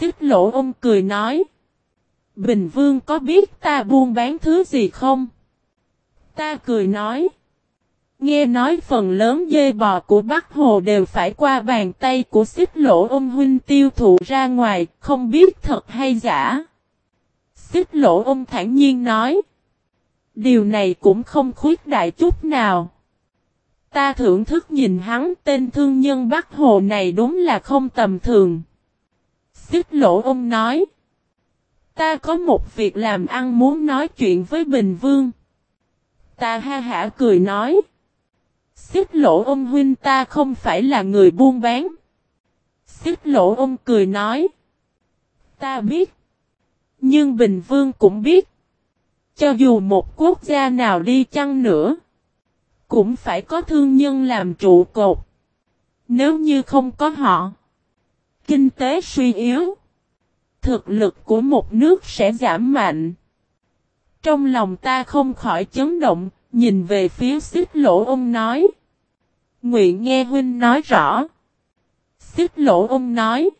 Xích lỗ ông cười nói. Bình Vương có biết ta buôn bán thứ gì không? Ta cười nói. Nghe nói phần lớn dê bò của Bắc Hồ đều phải qua bàn tay của xích lỗ ông huynh tiêu thụ ra ngoài, không biết thật hay giả. Xích lỗ ông thản nhiên nói. Điều này cũng không khuyết đại chút nào. Ta thưởng thức nhìn hắn tên thương nhân Bắc Hồ này đúng là không tầm thường. Xích lỗ ông nói. Ta có một việc làm ăn muốn nói chuyện với Bình Vương. Ta ha hả cười nói. Xích lỗ ông huynh ta không phải là người buôn bán. Xích lỗ ông cười nói. Ta biết. Nhưng Bình Vương cũng biết. Cho dù một quốc gia nào đi chăng nữa. Cũng phải có thương nhân làm trụ cột. Nếu như không có họ. Kinh tế suy yếu. Thực lực của một nước sẽ giảm mạnh. Trong lòng ta không khỏi chấn động, nhìn về phía xích lỗ ông nói. Nguyện nghe huynh nói rõ. Xích lỗ ông nói.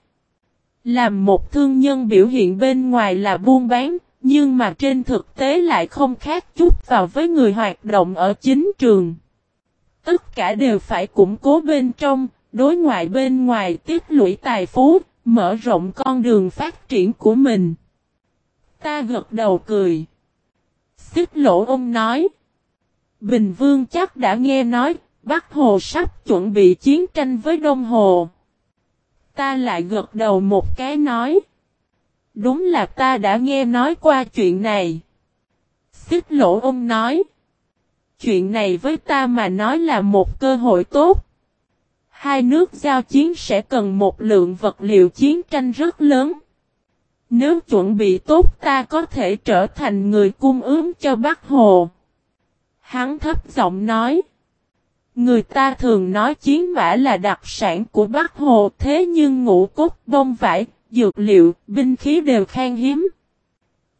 Làm một thương nhân biểu hiện bên ngoài là buôn bán, nhưng mà trên thực tế lại không khác chút vào với người hoạt động ở chính trường. Tất cả đều phải củng cố bên trong, đối ngoại bên ngoài tiết lũy tài phú, mở rộng con đường phát triển của mình. Ta gật đầu cười. Xích lỗ ông nói. Bình Vương chắc đã nghe nói, Bắc Hồ sắp chuẩn bị chiến tranh với Đông Hồ. Ta lại gật đầu một cái nói. Đúng là ta đã nghe nói qua chuyện này. Xích lỗ ông nói. Chuyện này với ta mà nói là một cơ hội tốt. Hai nước giao chiến sẽ cần một lượng vật liệu chiến tranh rất lớn. Nếu chuẩn bị tốt ta có thể trở thành người cung ứng cho Bắc Hồ. Hắn thấp giọng nói. Người ta thường nói chiến mã là đặc sản của Bắc Hồ thế nhưng ngũ cốt, bông vải, dược liệu, binh khí đều khan hiếm.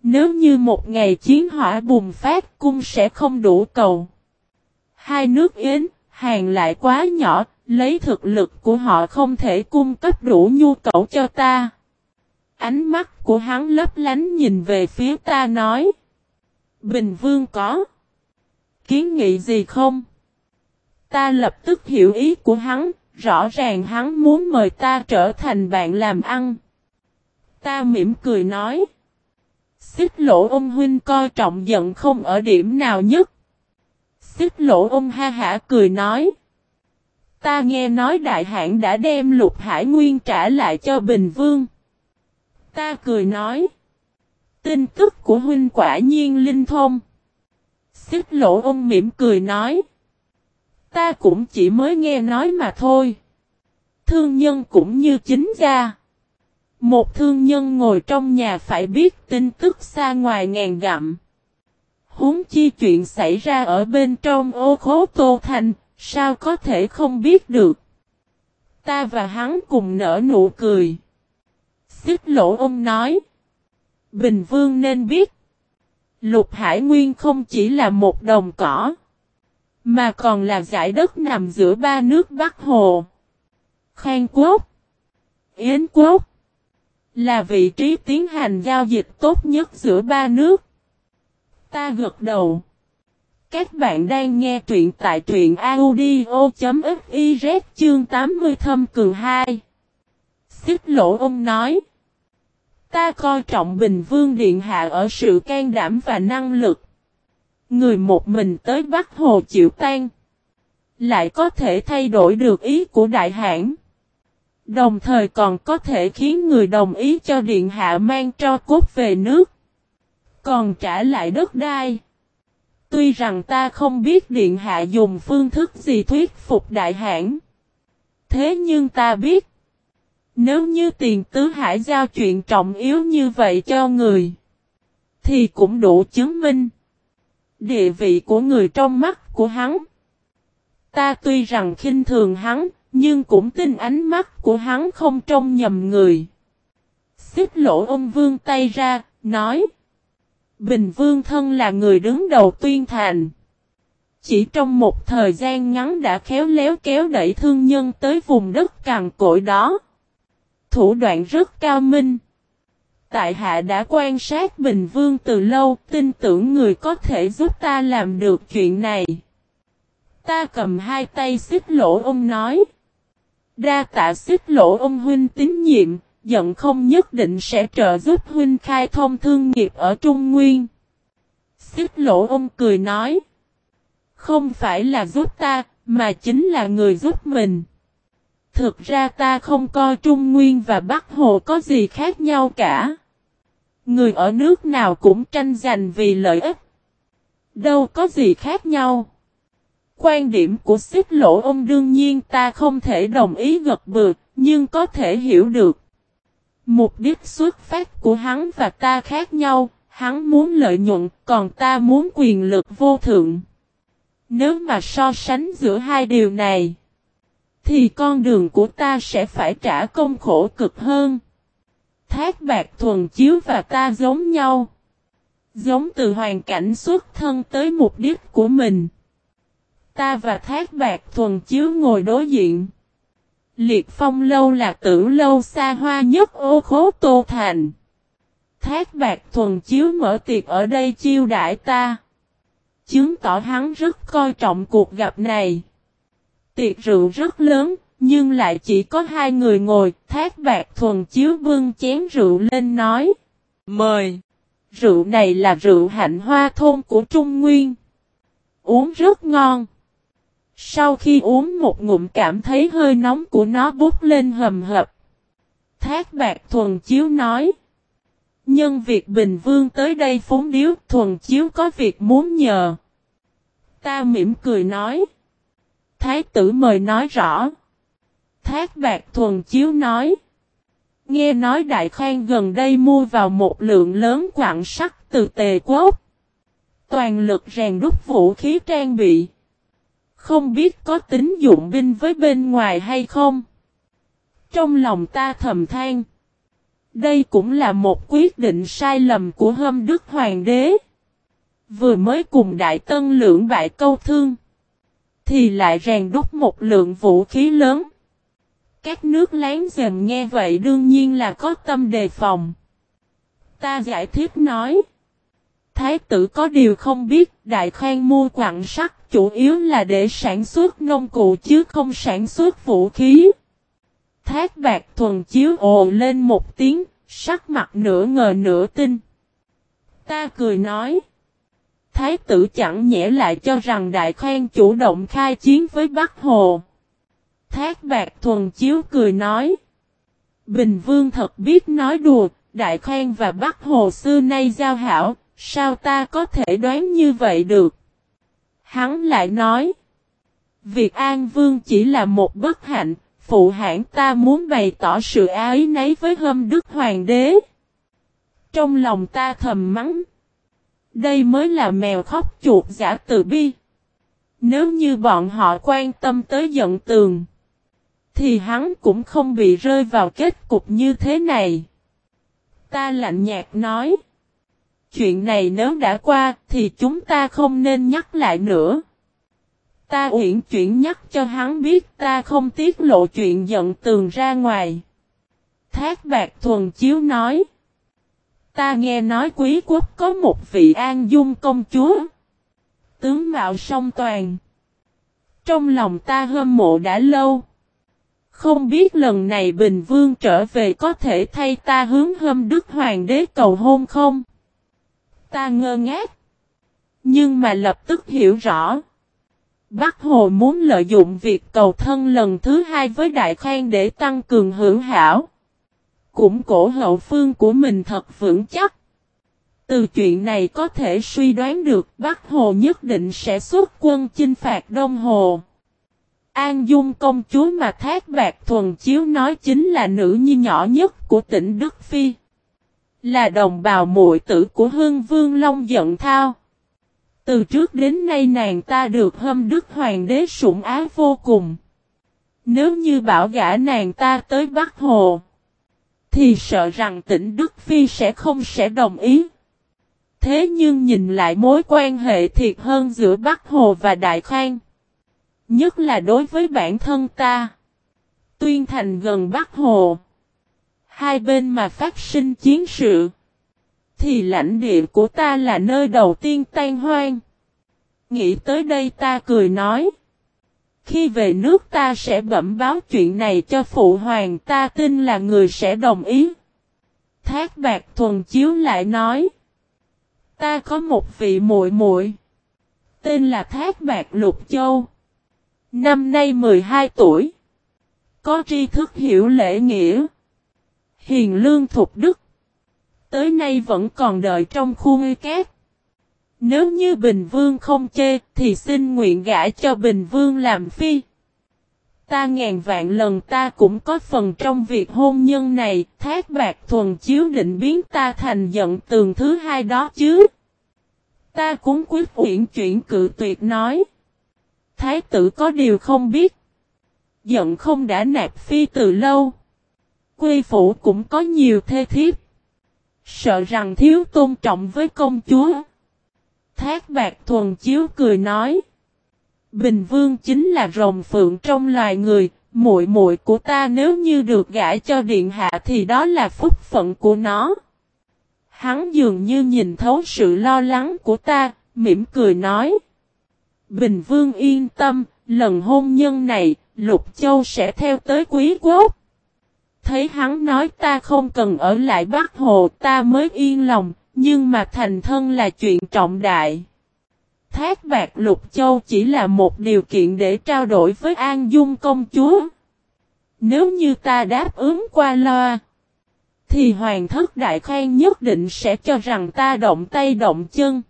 Nếu như một ngày chiến hỏa bùng phát cung sẽ không đủ cầu. Hai nước Yến, hàng lại quá nhỏ, lấy thực lực của họ không thể cung cấp đủ nhu cầu cho ta. Ánh mắt của hắn lấp lánh nhìn về phía ta nói. Bình Vương có. Kiến nghị gì không? Ta lập tức hiểu ý của hắn, rõ ràng hắn muốn mời ta trở thành bạn làm ăn. Ta mỉm cười nói. Xích lỗ ông huynh coi trọng giận không ở điểm nào nhất. Xích lỗ ông ha hả cười nói. Ta nghe nói đại hãn đã đem lục hải nguyên trả lại cho Bình Vương. Ta cười nói. Tin tức của huynh quả nhiên linh thông. Xích lỗ ông mỉm cười nói. Ta cũng chỉ mới nghe nói mà thôi. Thương nhân cũng như chính gia. Một thương nhân ngồi trong nhà phải biết tin tức xa ngoài ngàn gặm. Huống chi chuyện xảy ra ở bên trong ô khố Tô Thành, sao có thể không biết được. Ta và hắn cùng nở nụ cười. Xích lỗ ông nói. Bình Vương nên biết. Lục Hải Nguyên không chỉ là một đồng cỏ. Mà còn là giải đất nằm giữa ba nước Bắc Hồ. Khang Quốc. Yến Quốc. Là vị trí tiến hành giao dịch tốt nhất giữa ba nước. Ta gật đầu. Các bạn đang nghe truyện tại truyện audio.fiz chương 80 thâm cường 2. Xích lỗ ông nói. Ta coi trọng Bình Vương Điện Hạ ở sự can đảm và năng lực. Người một mình tới Bắc Hồ chịu tan. Lại có thể thay đổi được ý của đại hãn. Đồng thời còn có thể khiến người đồng ý cho Điện Hạ mang cho cốt về nước. Còn trả lại đất đai. Tuy rằng ta không biết Điện Hạ dùng phương thức gì thuyết phục đại hãn. Thế nhưng ta biết. Nếu như tiền tứ hải giao chuyện trọng yếu như vậy cho người. Thì cũng đủ chứng minh. Địa vị của người trong mắt của hắn. Ta tuy rằng khinh thường hắn, nhưng cũng tin ánh mắt của hắn không trông nhầm người. Xích lỗ ông vương tay ra, nói. Bình vương thân là người đứng đầu tuyên thành. Chỉ trong một thời gian ngắn đã khéo léo kéo đẩy thương nhân tới vùng đất cằn cội đó. Thủ đoạn rất cao minh. Tại hạ đã quan sát Bình Vương từ lâu, tin tưởng người có thể giúp ta làm được chuyện này. Ta cầm hai tay xích lỗ ông nói. Đa tạ xích lỗ ông huynh tín nhiệm, giận không nhất định sẽ trợ giúp huynh khai thông thương nghiệp ở Trung Nguyên. Xích lỗ ông cười nói. Không phải là giúp ta, mà chính là người giúp mình. Thực ra ta không coi Trung Nguyên và Bắc Hồ có gì khác nhau cả. Người ở nước nào cũng tranh giành vì lợi ích. Đâu có gì khác nhau. Quan điểm của xích lỗ ông đương nhiên ta không thể đồng ý gật bừa, nhưng có thể hiểu được. Mục đích xuất phát của hắn và ta khác nhau, hắn muốn lợi nhuận, còn ta muốn quyền lực vô thượng. Nếu mà so sánh giữa hai điều này, thì con đường của ta sẽ phải trả công khổ cực hơn. Thác bạc thuần chiếu và ta giống nhau. Giống từ hoàn cảnh xuất thân tới mục đích của mình. Ta và thác bạc thuần chiếu ngồi đối diện. Liệt phong lâu là tử lâu xa hoa nhất ô khố tô thành. Thác bạc thuần chiếu mở tiệc ở đây chiêu đại ta. Chứng tỏ hắn rất coi trọng cuộc gặp này. Tiệc rượu rất lớn, nhưng lại chỉ có hai người ngồi, thác bạc thuần chiếu vương chén rượu lên nói. Mời! Rượu này là rượu hạnh hoa thôn của Trung Nguyên. Uống rất ngon. Sau khi uống một ngụm cảm thấy hơi nóng của nó bút lên hầm hập. Thác bạc thuần chiếu nói. Nhân việc Bình Vương tới đây phúng điếu, thuần chiếu có việc muốn nhờ. Ta mỉm cười nói. Thái tử mời nói rõ. Thác bạc thuần chiếu nói. Nghe nói Đại Khang gần đây mua vào một lượng lớn quặng sắt từ tề quốc. Toàn lực rèn đúc vũ khí trang bị. Không biết có tính dụng binh với bên ngoài hay không? Trong lòng ta thầm than. Đây cũng là một quyết định sai lầm của hâm đức hoàng đế. Vừa mới cùng đại tân lượng bại câu thương. Thì lại rèn đúc một lượng vũ khí lớn. Các nước láng giềng nghe vậy đương nhiên là có tâm đề phòng. Ta giải thích nói. Thái tử có điều không biết, đại khoan mua quặng sắt chủ yếu là để sản xuất nông cụ chứ không sản xuất vũ khí. Thác bạc thuần chiếu ồ lên một tiếng, sắc mặt nửa ngờ nửa tin. Ta cười nói. Thái tử chẳng nhẽ lại cho rằng đại khoan chủ động khai chiến với Bắc Hồ. Thác bạc thuần chiếu cười nói. Bình vương thật biết nói đùa, đại khoan và Bắc Hồ xưa nay giao hảo, sao ta có thể đoán như vậy được? Hắn lại nói. Việc An Vương chỉ là một bất hạnh, phụ hãng ta muốn bày tỏ sự ái nấy với hâm đức hoàng đế. Trong lòng ta thầm mắng. Đây mới là mèo khóc chuột giả từ bi. Nếu như bọn họ quan tâm tới giận tường. Thì hắn cũng không bị rơi vào kết cục như thế này. Ta lạnh nhạt nói. Chuyện này nếu đã qua thì chúng ta không nên nhắc lại nữa. Ta uyển chuyển nhắc cho hắn biết ta không tiết lộ chuyện giận tường ra ngoài. Thác bạc thuần chiếu nói. Ta nghe nói quý quốc có một vị an dung công chúa. Tướng mạo song toàn. Trong lòng ta hâm mộ đã lâu. Không biết lần này Bình Vương trở về có thể thay ta hướng hâm Đức Hoàng đế cầu hôn không? Ta ngơ ngác. Nhưng mà lập tức hiểu rõ. Bắc Hồ muốn lợi dụng việc cầu thân lần thứ hai với Đại Khang để tăng cường hưởng hảo. Cũng cổ hậu phương của mình thật vững chắc. Từ chuyện này có thể suy đoán được Bắc Hồ nhất định sẽ xuất quân chinh phạt Đông Hồ. An Dung công chúa mà Thác Bạc Thuần Chiếu nói chính là nữ nhi nhỏ nhất của tỉnh Đức Phi. Là đồng bào muội tử của Hương Vương Long giận Thao. Từ trước đến nay nàng ta được hâm Đức Hoàng đế sủng ái vô cùng. Nếu như bảo gã nàng ta tới Bắc Hồ, thì sợ rằng tỉnh Đức Phi sẽ không sẽ đồng ý. Thế nhưng nhìn lại mối quan hệ thiệt hơn giữa Bắc Hồ và Đại Khang. Nhất là đối với bản thân ta. Tuyên thành gần Bắc Hồ hai bên mà phát sinh chiến sự, thì lãnh địa của ta là nơi đầu tiên tan hoang. Nghĩ tới đây ta cười nói. Khi về nước ta sẽ bẩm báo chuyện này cho phụ hoàng ta tin là người sẽ đồng ý. Thác bạc thuần chiếu lại nói. Ta có một vị muội muội Tên là Thác bạc Lục Châu. Năm nay 12 tuổi. Có tri thức hiểu lễ nghĩa. Hiền lương thục đức. Tới nay vẫn còn đợi trong khu nguy cát. Nếu như Bình Vương không chê, thì xin nguyện gả cho Bình Vương làm phi. Ta ngàn vạn lần ta cũng có phần trong việc hôn nhân này, thác bạc thuần chiếu định biến ta thành giận tường thứ hai đó chứ. Ta cũng quyết uyển chuyển cự tuyệt nói. Thái tử có điều không biết. Giận không đã nạp phi từ lâu. Quy phủ cũng có nhiều thê thiếp. Sợ rằng thiếu tôn trọng với công chúa. Thác bạc thuần chiếu cười nói. Bình vương chính là rồng phượng trong loài người, muội muội của ta nếu như được gả cho điện hạ thì đó là phúc phận của nó. Hắn dường như nhìn thấu sự lo lắng của ta, mỉm cười nói. Bình vương yên tâm, lần hôn nhân này, Lục Châu sẽ theo tới quý quốc. Thấy hắn nói ta không cần ở lại Bắc Hồ ta mới yên lòng, nhưng mà thành thân là chuyện trọng đại. Thác bạc Lục Châu chỉ là một điều kiện để trao đổi với An Dung công chúa. Nếu như ta đáp ứng qua loa, thì Hoàng thất Đại Khang nhất định sẽ cho rằng ta động tay động chân.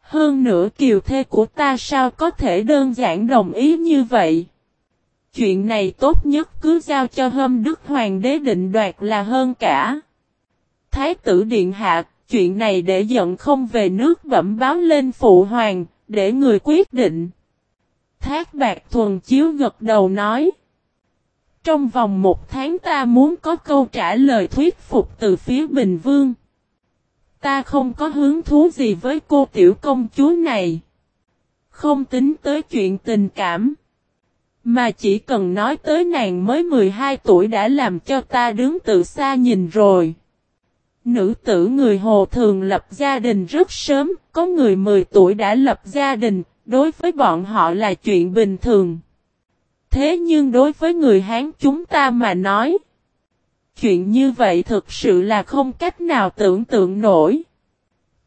Hơn nữa kiều thê của ta sao có thể đơn giản đồng ý như vậy. Chuyện này tốt nhất cứ giao cho hâm đức hoàng đế định đoạt là hơn cả. Thái tử điện hạ, chuyện này để giận không về nước bẩm báo lên phụ hoàng, để người quyết định. Thác bạc thuần chiếu gật đầu nói. Trong vòng một tháng ta muốn có câu trả lời thuyết phục từ phía Bình Vương. Ta không có hứng thú gì với cô tiểu công chúa này. Không tính tới chuyện tình cảm. Mà chỉ cần nói tới nàng mới 12 tuổi đã làm cho ta đứng từ xa nhìn rồi. Nữ tử người Hồ thường lập gia đình rất sớm, có người 10 tuổi đã lập gia đình, đối với bọn họ là chuyện bình thường. Thế nhưng đối với người Hán chúng ta mà nói, chuyện như vậy thực sự là không cách nào tưởng tượng nổi.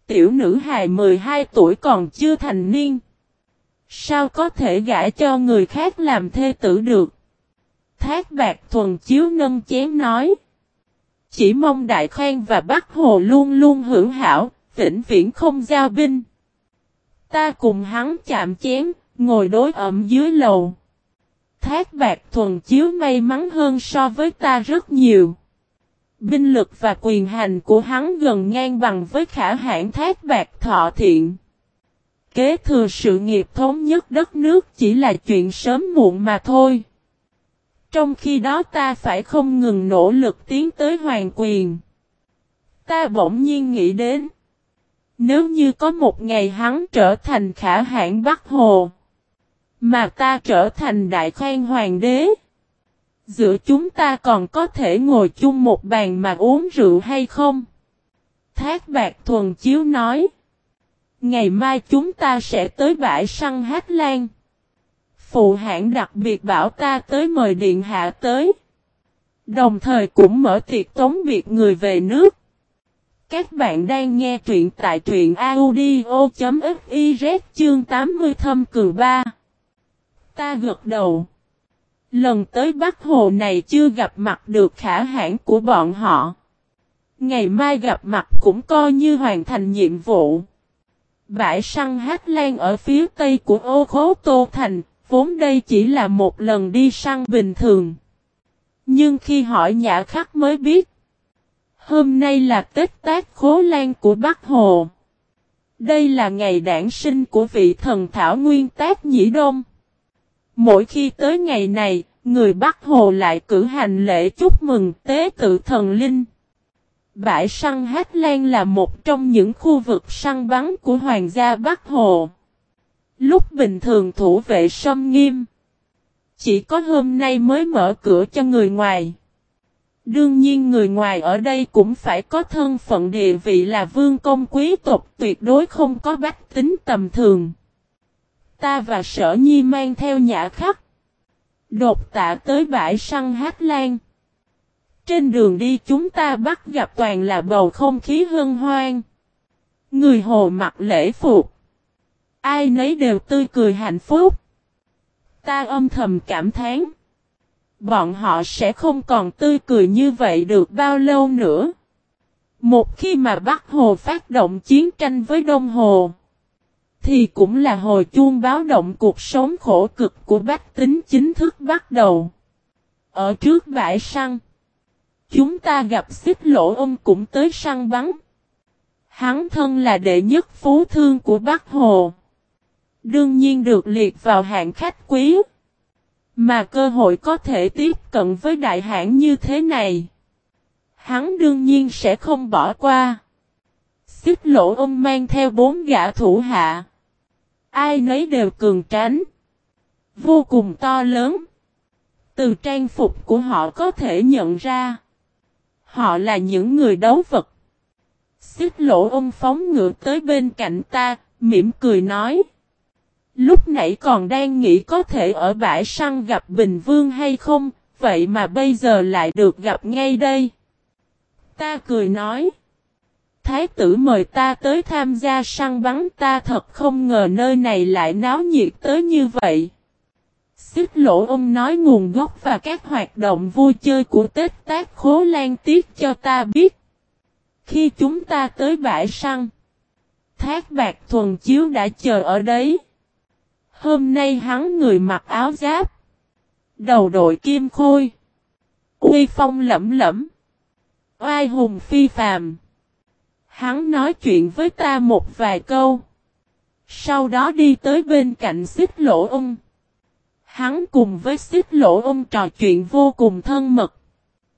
Tiểu nữ hài 12 tuổi còn chưa thành niên. Sao có thể gã cho người khác làm thê tử được? Thác bạc thuần chiếu nâng chén nói. Chỉ mong Đại Khoan và Bắc Hồ luôn luôn hưởng hảo, vĩnh viễn không giao binh. Ta cùng hắn chạm chén, ngồi đối ẩm dưới lầu. Thác bạc thuần chiếu may mắn hơn so với ta rất nhiều. Binh lực và quyền hành của hắn gần ngang bằng với khả hãng thác bạc thọ thiện. Kế thừa sự nghiệp thống nhất đất nước chỉ là chuyện sớm muộn mà thôi. Trong khi đó ta phải không ngừng nỗ lực tiến tới hoàng quyền. Ta bỗng nhiên nghĩ đến. Nếu như có một ngày hắn trở thành khả hãn Bắc Hồ. Mà ta trở thành đại khoan hoàng đế. Giữa chúng ta còn có thể ngồi chung một bàn mà uống rượu hay không? Thác bạc thuần chiếu nói. Ngày mai chúng ta sẽ tới bãi săn Hát Lan. Phụ hãng đặc biệt bảo ta tới mời điện hạ tới. Đồng thời cũng mở tiệc tống biệt người về nước. Các bạn đang nghe truyện tại truyện audio.fiz chương 80 thâm cường 3. Ta gật đầu. Lần tới Bắc Hồ này chưa gặp mặt được khả hãng của bọn họ. Ngày mai gặp mặt cũng coi như hoàn thành nhiệm vụ. Bãi săn Hát Lan ở phía tây của ô khố Tô Thành, vốn đây chỉ là một lần đi săn bình thường. Nhưng khi hỏi nhã khắc mới biết, hôm nay là Tết tát Khố Lan của Bắc Hồ. Đây là ngày đản sinh của vị thần Thảo Nguyên Tát Nhĩ Đông. Mỗi khi tới ngày này, người Bắc Hồ lại cử hành lễ chúc mừng tế tự thần linh. Bãi săn Hát Lan là một trong những khu vực săn bắn của Hoàng gia Bắc Hồ. Lúc bình thường thủ vệ sâm nghiêm. Chỉ có hôm nay mới mở cửa cho người ngoài. Đương nhiên người ngoài ở đây cũng phải có thân phận địa vị là vương công quý tộc, tuyệt đối không có bách tính tầm thường. Ta và sở nhi mang theo nhã khắc. Đột tạ tới bãi săn hát lan. Trên đường đi chúng ta bắt gặp toàn là bầu không khí hân hoan. Người hồ mặc lễ phục. Ai nấy đều tươi cười hạnh phúc. Ta âm thầm cảm thán. Bọn họ sẽ không còn tươi cười như vậy được bao lâu nữa. Một khi mà Bắc Hồ phát động chiến tranh với Đông Hồ, thì cũng là hồi chuông báo động cuộc sống khổ cực của bách tính chính thức bắt đầu. Ở trước bãi săn, chúng ta gặp xích lỗ ông cũng tới săn bắn. Hắn thân là đệ nhất phú thương của Bắc Hồ. Đương nhiên được liệt vào hạng khách quý. Mà cơ hội có thể tiếp cận với đại hãng như thế này. Hắn đương nhiên sẽ không bỏ qua. Xích lỗ ông mang theo bốn gã thủ hạ. Ai nấy đều cường tránh. Vô cùng to lớn. Từ trang phục của họ có thể nhận ra. Họ là những người đấu vật. Xích lỗ ông phóng ngựa tới bên cạnh ta, mỉm cười nói. Lúc nãy còn đang nghĩ có thể ở bãi săn gặp Bình Vương hay không, vậy mà bây giờ lại được gặp ngay đây. Ta cười nói. Thái tử mời ta tới tham gia săn bắn ta thật không ngờ nơi này lại náo nhiệt tới như vậy. Xích lỗ ông nói nguồn gốc và các hoạt động vui chơi của Tết Tác Khố Lan Tiết cho ta biết. Khi chúng ta tới bãi săn, Thác Bạc Thuần Chiếu đã chờ ở đấy. Hôm nay hắn người mặc áo giáp. Đầu đội kim khôi. Uy phong lẫm lẫm. Oai hùng phi phàm. Hắn nói chuyện với ta một vài câu. Sau đó đi tới bên cạnh xích lỗ ông. Hắn cùng với xích lỗ ông trò chuyện vô cùng thân mật.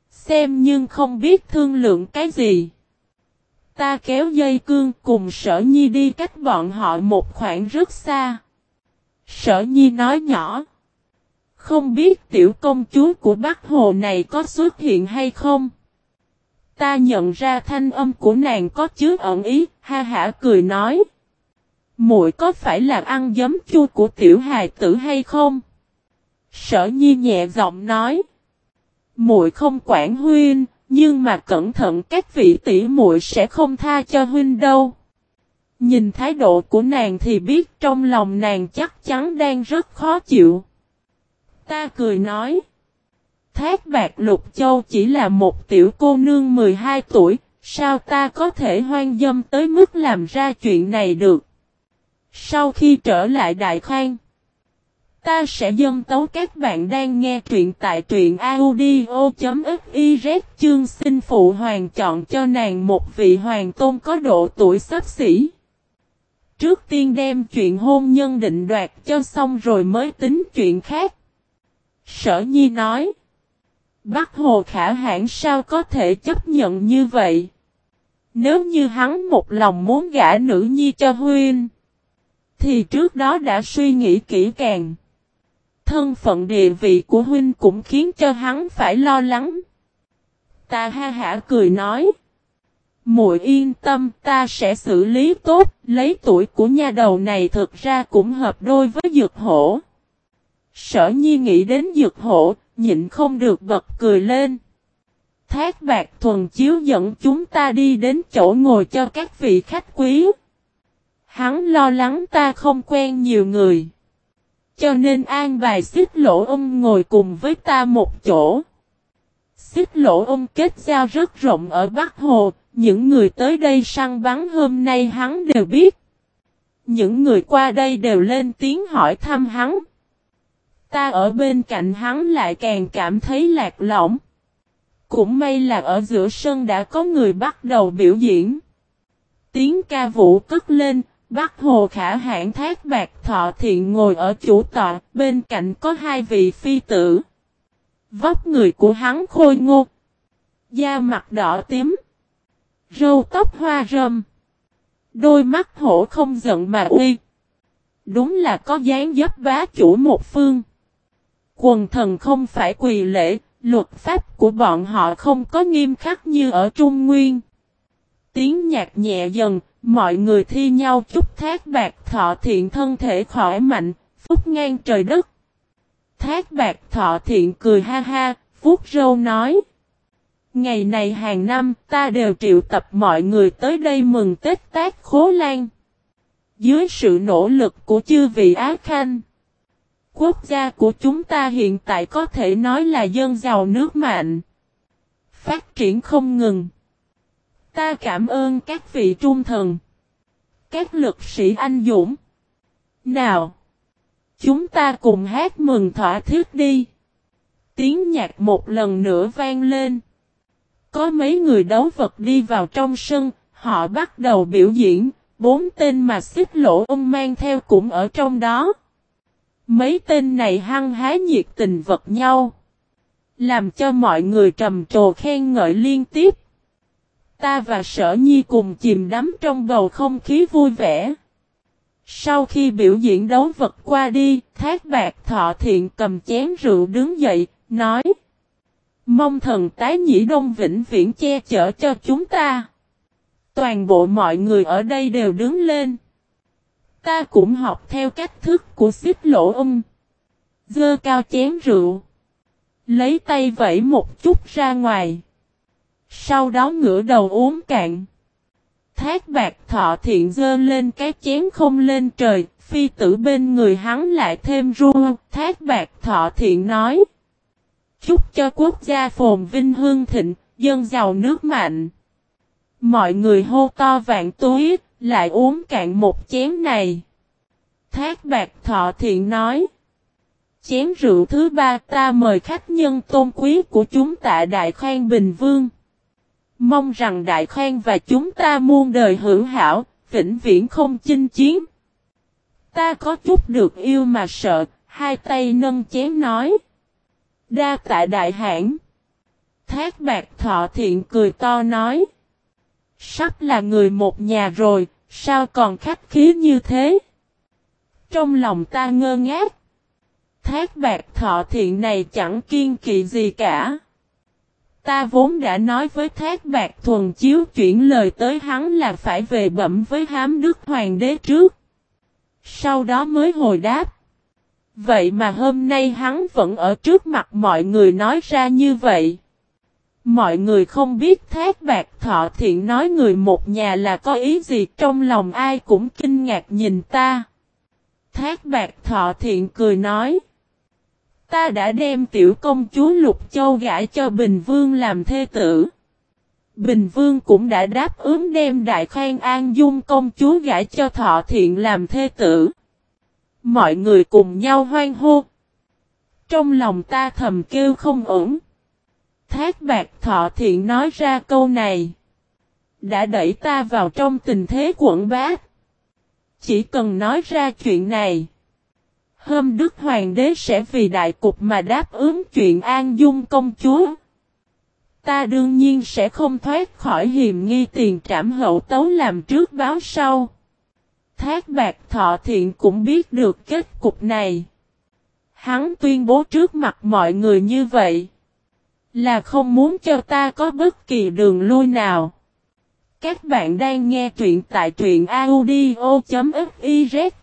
Xem nhưng không biết thương lượng cái gì. Ta kéo dây cương cùng sở nhi đi cách bọn họ một khoảng rất xa. Sở nhi nói nhỏ. Không biết tiểu công chúa của Bắc Hồ này có xuất hiện hay không? Ta nhận ra thanh âm của nàng có chứa ẩn ý, ha hả cười nói. muội có phải là ăn giấm chua của tiểu hài tử hay không? Sở nhi nhẹ giọng nói. muội không quản huynh, nhưng mà cẩn thận các vị tỷ muội sẽ không tha cho huynh đâu. Nhìn thái độ của nàng thì biết trong lòng nàng chắc chắn đang rất khó chịu. Ta cười nói. Thác bạc lục châu chỉ là một tiểu cô nương 12 tuổi, sao ta có thể hoang dâm tới mức làm ra chuyện này được? Sau khi trở lại Đại Khang, ta sẽ dâm tấu các bạn đang nghe truyện tại truyện audio.fiz chương xin phụ hoàng chọn cho nàng một vị hoàng tôn có độ tuổi sắp xỉ. Trước tiên đem chuyện hôn nhân định đoạt cho xong rồi mới tính chuyện khác. Sở Nhi nói. Bắc Hồ Khả Hãn sao có thể chấp nhận như vậy? Nếu như hắn một lòng muốn gả nữ nhi cho Huynh, thì trước đó đã suy nghĩ kỹ càng. Thân phận địa vị của Huynh cũng khiến cho hắn phải lo lắng. Ta ha hả cười nói. Muội yên tâm ta sẽ xử lý tốt, lấy tuổi của nha đầu này thực ra cũng hợp đôi với dược hổ. Sở nhi nghĩ đến dược hổ, nhịn không được bật cười lên. Thác bạc thuần chiếu dẫn chúng ta đi đến chỗ ngồi cho các vị khách quý. Hắn lo lắng ta không quen nhiều người. Cho nên an bài xích lỗ ông ngồi cùng với ta một chỗ. Xích lỗ ông kết giao rất rộng ở Bắc Hồ, những người tới đây săn bắn hôm nay hắn đều biết. Những người qua đây đều lên tiếng hỏi thăm hắn. Ta ở bên cạnh hắn lại càng cảm thấy lạc lõng. Cũng may là ở giữa sân đã có người bắt đầu biểu diễn. Tiếng ca vũ cất lên, Bắc Hồ Khả hãn thác bạc thọ thiện ngồi ở chủ tọa, bên cạnh có hai vị phi tử. Vóc người của hắn khôi ngô. Da mặt đỏ tím. Râu tóc hoa râm. Đôi mắt hổ không giận mà uy. Đúng là có dáng dấp bá chủ một phương. Quần thần không phải quỳ lễ, luật pháp của bọn họ không có nghiêm khắc như ở Trung Nguyên. Tiếng nhạc nhẹ dần, mọi người thi nhau chúc thác bạc thọ thiện thân thể khỏe mạnh, phúc ngang trời đất. Thác bạc thọ thiện cười ha ha, phúc râu nói. Ngày này hàng năm ta đều triệu tập mọi người tới đây mừng Tết Tác Khố Lan. Dưới sự nỗ lực của chư vị Á Khanh, quốc gia của chúng ta hiện tại có thể nói là dân giàu nước mạnh. Phát triển không ngừng. Ta cảm ơn các vị trung thần. Các lực sĩ anh dũng. Nào! Chúng ta cùng hát mừng thỏa thiết đi. Tiếng nhạc một lần nữa vang lên. Có mấy người đấu vật đi vào trong sân, họ bắt đầu biểu diễn, bốn tên mà xích lỗ ông mang theo cũng ở trong đó. Mấy tên này hăng hái nhiệt tình vật nhau. Làm cho mọi người trầm trồ khen ngợi liên tiếp. Ta và sở nhi cùng chìm đắm trong bầu không khí vui vẻ. Sau khi biểu diễn đấu vật qua đi, thác bạc thọ thiện cầm chén rượu đứng dậy, nói. Mong thần tái nhĩ đông vĩnh viễn che chở cho chúng ta. Toàn bộ mọi người ở đây đều đứng lên. Ta cũng học theo cách thức của xích lỗ âm. Dơ cao chén rượu. Lấy tay vẫy một chút ra ngoài. Sau đó ngửa đầu uống cạn. Thác bạc thọ thiện dơ lên cái chén không lên trời, phi tử bên người hắn lại thêm ru. Thác bạc thọ thiện nói. Chúc cho quốc gia phồn vinh hương thịnh, dân giàu nước mạnh. Mọi người hô to vạn túi, lại uống cạn một chén này. Thác bạc thọ thiện nói. Chén rượu thứ ba ta mời khách nhân tôn quý của chúng tạ Đại Khoan Bình Vương. Mong rằng Đại Khoan và chúng ta muôn đời hữu hảo, vĩnh viễn không chinh chiến. Ta có chút được yêu mà sợ, hai tay nâng chén nói. Đa tại đại hãn. Thác bạc thọ thiện cười to nói. Sắp là người một nhà rồi, sao còn khách khí như thế? Trong lòng ta ngơ ngác. Thác bạc thọ thiện này chẳng kiên kỵ gì cả. Ta vốn đã nói với thác bạc thuần chiếu chuyển lời tới hắn là phải về bẩm với hám đức hoàng đế trước. Sau đó mới hồi đáp. Vậy mà hôm nay hắn vẫn ở trước mặt mọi người nói ra như vậy. Mọi người không biết thác bạc thọ thiện nói người một nhà là có ý gì, trong lòng ai cũng kinh ngạc nhìn ta. Thác bạc thọ thiện cười nói. Ta đã đem tiểu công chúa Lục Châu gả cho Bình Vương làm thê tử. Bình Vương cũng đã đáp ứng đem Đại Khang An Dung công chúa gả cho Thọ Thiện làm thê tử. Mọi người cùng nhau hoan hô. Trong lòng ta thầm kêu không ổn. Thác bạc thọ thiện nói ra câu này. Đã đẩy ta vào trong tình thế quẩn bát. Chỉ cần nói ra chuyện này. Hôm Đức Hoàng đế sẽ vì đại cục mà đáp ứng chuyện an dung công chúa. Ta đương nhiên sẽ không thoát khỏi hiểm nghi tiền trảm hậu tấu làm trước báo sau. Thác bạc thọ thiện cũng biết được kết cục này. Hắn tuyên bố trước mặt mọi người như vậy. Là không muốn cho ta có bất kỳ đường lui nào. Các bạn đang nghe truyện tại truyện audio.fiz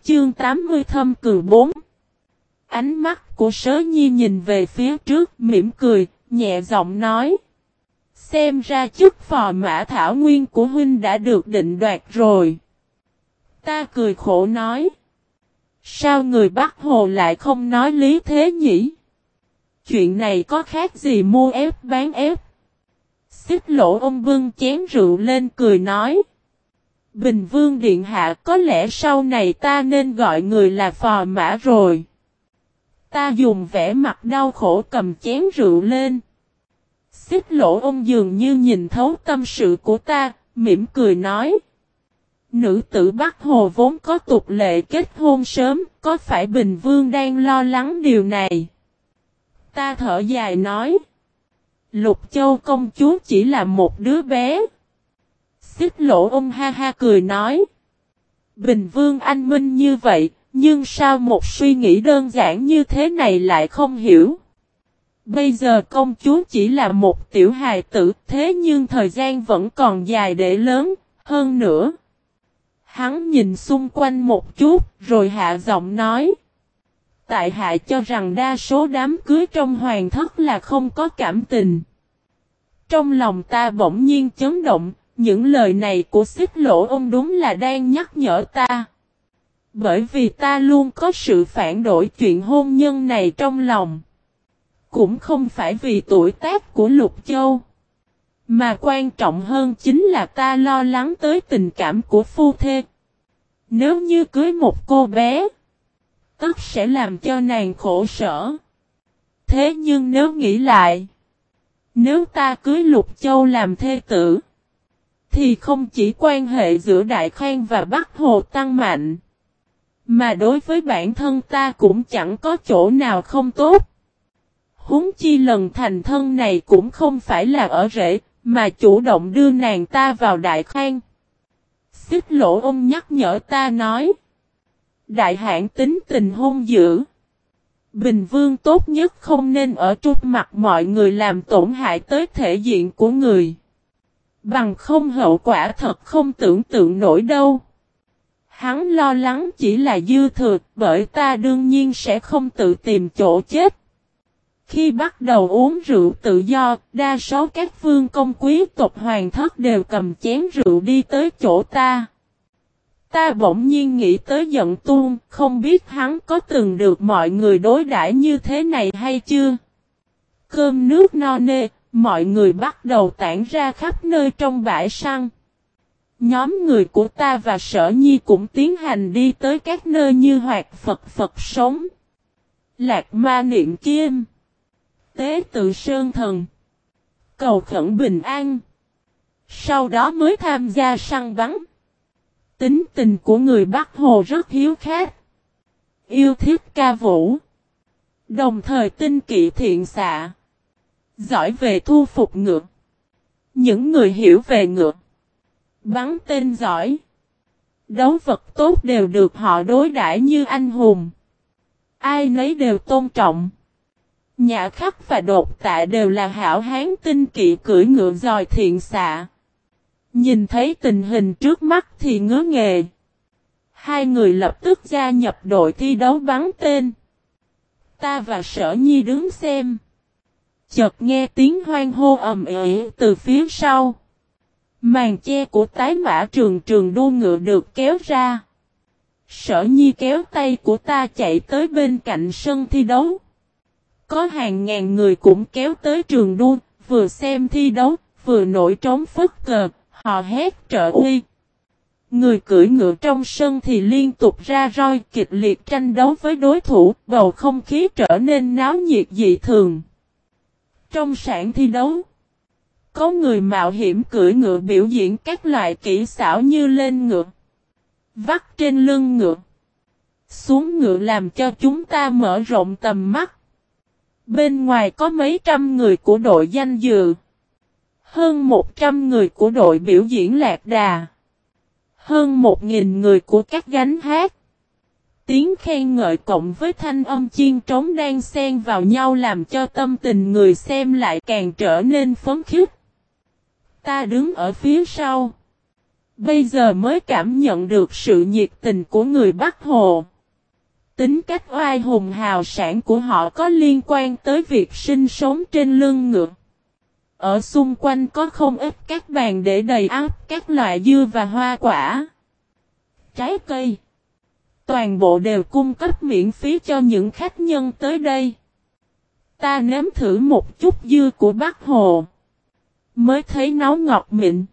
chương 80 thâm cường 4. Ánh mắt của sớ nhi nhìn về phía trước mỉm cười, nhẹ giọng nói. Xem ra chức phò mã thảo nguyên của huynh đã được định đoạt rồi. Ta cười khổ nói. Sao người Bắc Hồ lại không nói lý thế nhỉ? Chuyện này có khác gì mua ép bán ép? Xích lỗ ông Vương chén rượu lên cười nói. Bình Vương Điện Hạ có lẽ sau này ta nên gọi người là phò mã rồi. Ta dùng vẻ mặt đau khổ cầm chén rượu lên. Xích lỗ ông dường như nhìn thấu tâm sự của ta, mỉm cười nói. Nữ tử Bắc Hồ vốn có tục lệ kết hôn sớm, có phải Bình Vương đang lo lắng điều này? Ta thở dài nói. Lục Châu công chúa chỉ là một đứa bé. Xích lỗ ông ha ha cười nói. Bình Vương anh minh như vậy, nhưng sao một suy nghĩ đơn giản như thế này lại không hiểu? Bây giờ công chúa chỉ là một tiểu hài tử, thế nhưng thời gian vẫn còn dài để lớn, hơn nữa. Hắn nhìn xung quanh một chút, rồi hạ giọng nói. Tại hạ cho rằng đa số đám cưới trong hoàng thất là không có cảm tình. Trong lòng ta bỗng nhiên chấn động, những lời này của xích lỗ ông đúng là đang nhắc nhở ta. Bởi vì ta luôn có sự phản đổi chuyện hôn nhân này trong lòng. Cũng không phải vì tuổi tác của Lục Châu. Mà quan trọng hơn chính là ta lo lắng tới tình cảm của phu thê. Nếu như cưới một cô bé, tất sẽ làm cho nàng khổ sở. Thế nhưng nếu nghĩ lại, nếu ta cưới Lục Châu làm thê tử, thì không chỉ quan hệ giữa Đại Khang và Bắc Hồ tăng mạnh, mà đối với bản thân ta cũng chẳng có chỗ nào không tốt. Húng chi lần thành thân này cũng không phải là ở rễ, mà chủ động đưa nàng ta vào Đại Khang. Xích lỗ ông nhắc nhở ta nói. Đại hạn tính tình hôn dữ. Bình vương tốt nhất không nên ở trước mặt mọi người làm tổn hại tới thể diện của người. Bằng không hậu quả thật không tưởng tượng nổi đâu. Hắn lo lắng chỉ là dư thừa, bởi ta đương nhiên sẽ không tự tìm chỗ chết. Khi bắt đầu uống rượu tự do, đa số các vương công quý tộc hoàng thất đều cầm chén rượu đi tới chỗ ta. Ta bỗng nhiên nghĩ tới giận tuôn, không biết hắn có từng được mọi người đối đãi như thế này hay chưa. Cơm nước no nê, mọi người bắt đầu tản ra khắp nơi trong bãi săn. Nhóm người của ta và sở nhi cũng tiến hành đi tới các nơi như hoạt Phật Phật sống. Lạc ma niệm kim. Tế tự sơn thần. Cầu khẩn bình an. Sau đó mới tham gia săn bắn. Tính tình của người Bắc Hồ rất hiếu khát. Yêu thích ca vũ. Đồng thời tinh kỵ thiện xạ. Giỏi về thu phục ngựa. Những người hiểu về ngựa. Bắn tên giỏi. Đấu vật tốt đều được họ đối đãi như anh hùng. Ai nấy đều tôn trọng. Nhà khắc và đột tạ đều là hảo hán tinh kỵ cưỡi ngựa dòi thiện xạ. Nhìn thấy tình hình trước mắt thì ngớ nghề. Hai người lập tức gia nhập đội thi đấu bắn tên. Ta và sở nhi đứng xem. Chợt nghe tiếng hoang hô ầm ĩ từ phía sau. Màn che của tái mã trường trường đua ngựa được kéo ra. Sở nhi kéo tay của ta chạy tới bên cạnh sân thi đấu. Có hàng ngàn người cũng kéo tới trường đua, vừa xem thi đấu, vừa nổi trống phất cờ, họ hét trợ uy. Người cưỡi ngựa trong sân thì liên tục ra roi kịch liệt tranh đấu với đối thủ, bầu không khí trở nên náo nhiệt dị thường. Trong sản thi đấu, có người mạo hiểm cưỡi ngựa biểu diễn các loại kỹ xảo như lên ngựa, vắt trên lưng ngựa, xuống ngựa làm cho chúng ta mở rộng tầm mắt. Bên ngoài có mấy trăm người của đội danh dự. Hơn 100 người của đội biểu diễn lạc đà. Hơn 1.000 người của các gánh hát. Tiếng khen ngợi cộng với thanh âm chiên trống đang xen vào nhau làm cho tâm tình người xem lại càng trở nên phấn khích. Ta đứng ở phía sau. Bây giờ mới cảm nhận được sự nhiệt tình của người Bắc Hồ. Tính cách oai hùng hào sản của họ có liên quan tới việc sinh sống trên lưng ngựa. Ở xung quanh có không ít các bàn để đầy áp các loại dưa và hoa quả. Trái cây. Toàn bộ đều cung cấp miễn phí cho những khách nhân tới đây. Ta nếm thử một chút dưa của Bắc Hồ. Mới thấy nó ngọt mịn.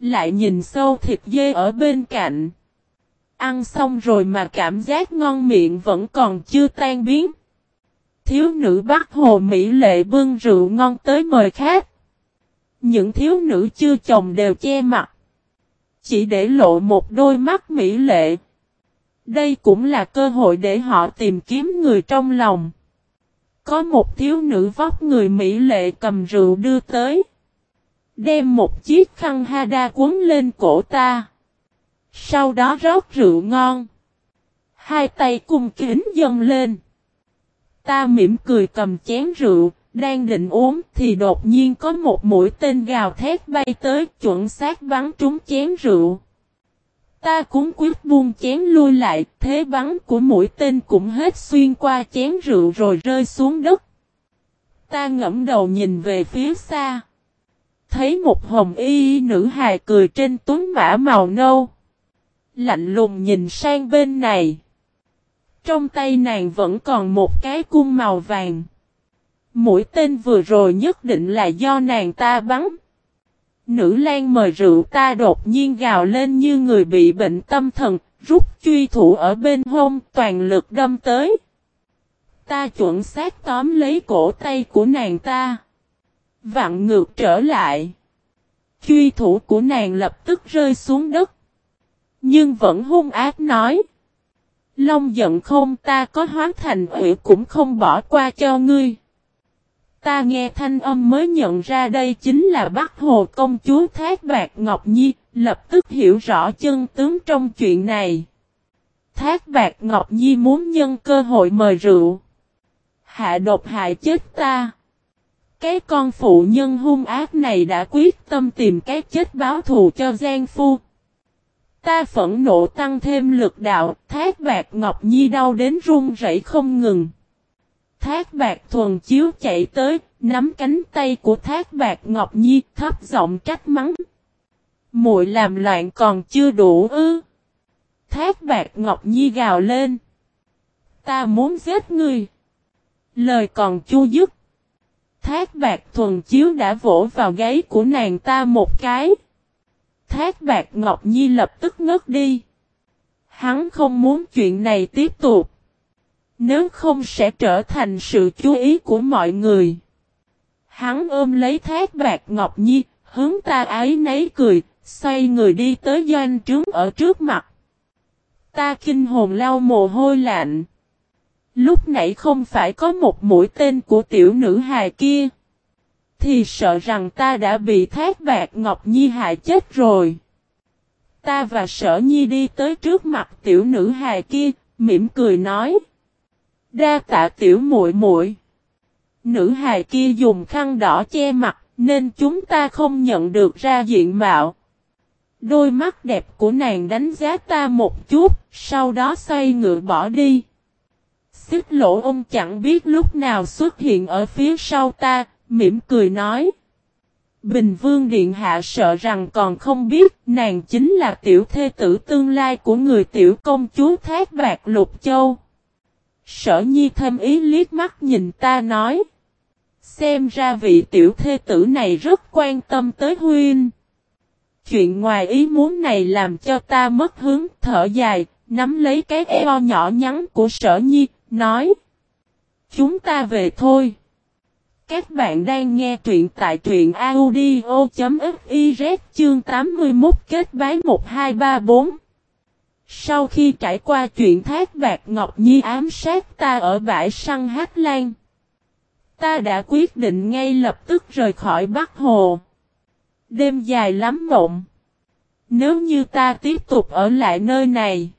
Lại nhìn sâu thịt dê ở bên cạnh. Ăn xong rồi mà cảm giác ngon miệng vẫn còn chưa tan biến. Thiếu nữ Bắc Hồ Mỹ lệ bưng rượu ngon tới mời khách. Những thiếu nữ chưa chồng đều che mặt. Chỉ để lộ một đôi mắt Mỹ lệ. Đây cũng là cơ hội để họ tìm kiếm người trong lòng. Có một thiếu nữ vóc người Mỹ lệ cầm rượu đưa tới. Đem một chiếc khăn hada cuốn lên cổ ta. Sau đó rót rượu ngon. Hai tay cùng kính dâng lên. Ta mỉm cười cầm chén rượu, đang định uống thì đột nhiên có một mũi tên gào thét bay tới chuẩn xác bắn trúng chén rượu. Ta cũng quyết buông chén lui lại, thế bắn của mũi tên cũng hết xuyên qua chén rượu rồi rơi xuống đất. Ta ngẫm đầu nhìn về phía xa. Thấy một hồng y nữ hài cười trên tuấn mã màu nâu. Lạnh lùng nhìn sang bên này. Trong tay nàng vẫn còn một cái cung màu vàng. Mũi tên vừa rồi nhất định là do nàng ta bắn. Nữ lan mời rượu ta đột nhiên gào lên như người bị bệnh tâm thần, rút truy thủ ở bên hông toàn lực đâm tới. Ta chuẩn xác tóm lấy cổ tay của nàng ta. Vặn ngược trở lại. Truy thủ của nàng lập tức rơi xuống đất. Nhưng vẫn hung ác nói. Long giận không ta có hóa thành ủy cũng không bỏ qua cho ngươi. Ta nghe thanh âm mới nhận ra đây chính là Bắc Hồ công chúa Thác Bạc Ngọc Nhi, lập tức hiểu rõ chân tướng trong chuyện này. Thác Bạc Ngọc Nhi muốn nhân cơ hội mời rượu. Hạ độc hại chết ta. Cái con phụ nhân hung ác này đã quyết tâm tìm cái chết báo thù cho Giang Phu. Ta phẫn nộ tăng thêm lực đạo, thác bạc Ngọc Nhi đau đến run rẩy không ngừng. Thác bạc thuần chiếu chạy tới, nắm cánh tay của thác bạc Ngọc Nhi thấp giọng trách mắng. muội làm loạn còn chưa đủ ư. Thác bạc Ngọc Nhi gào lên. Ta muốn giết ngươi. Lời còn chu dứt. Thác bạc thuần chiếu đã vỗ vào gáy của nàng ta một cái. Thác bạc Ngọc Nhi lập tức ngất đi. Hắn không muốn chuyện này tiếp tục. Nếu không sẽ trở thành sự chú ý của mọi người. Hắn ôm lấy thác bạc Ngọc Nhi, hướng ta ái nấy cười, xoay người đi tới doanh trướng ở trước mặt. Ta kinh hồn lau mồ hôi lạnh. Lúc nãy không phải có một mũi tên của tiểu nữ hài kia. Thì sợ rằng ta đã bị thác bạc Ngọc Nhi hại chết rồi. Ta và sở nhi đi tới trước mặt tiểu nữ hài kia, mỉm cười nói. Đa tạ tiểu muội muội. Nữ hài kia dùng khăn đỏ che mặt, nên chúng ta không nhận được ra diện mạo. Đôi mắt đẹp của nàng đánh giá ta một chút, sau đó xoay ngựa bỏ đi. Xích lỗ ông chẳng biết lúc nào xuất hiện ở phía sau ta, mỉm cười nói. Bình Vương Điện Hạ sợ rằng còn không biết nàng chính là tiểu thê tử tương lai của người tiểu công chúa Thác Bạc Lục Châu. Sở Nhi thêm ý liếc mắt nhìn ta nói. Xem ra vị tiểu thê tử này rất quan tâm tới Huynh. Chuyện ngoài ý muốn này làm cho ta mất hướng thở dài, nắm lấy cái eo nhỏ nhắn của sở nhi, nói. Chúng ta về thôi. Các bạn đang nghe truyện tại truyện audio.fiz chương 81 kết bái 1234. Sau khi trải qua chuyện thác bạc Ngọc Nhi ám sát ta ở bãi săn Hát Lan, ta đã quyết định ngay lập tức rời khỏi Bắc Hồ. Đêm dài lắm mộng. Nếu như ta tiếp tục ở lại nơi này,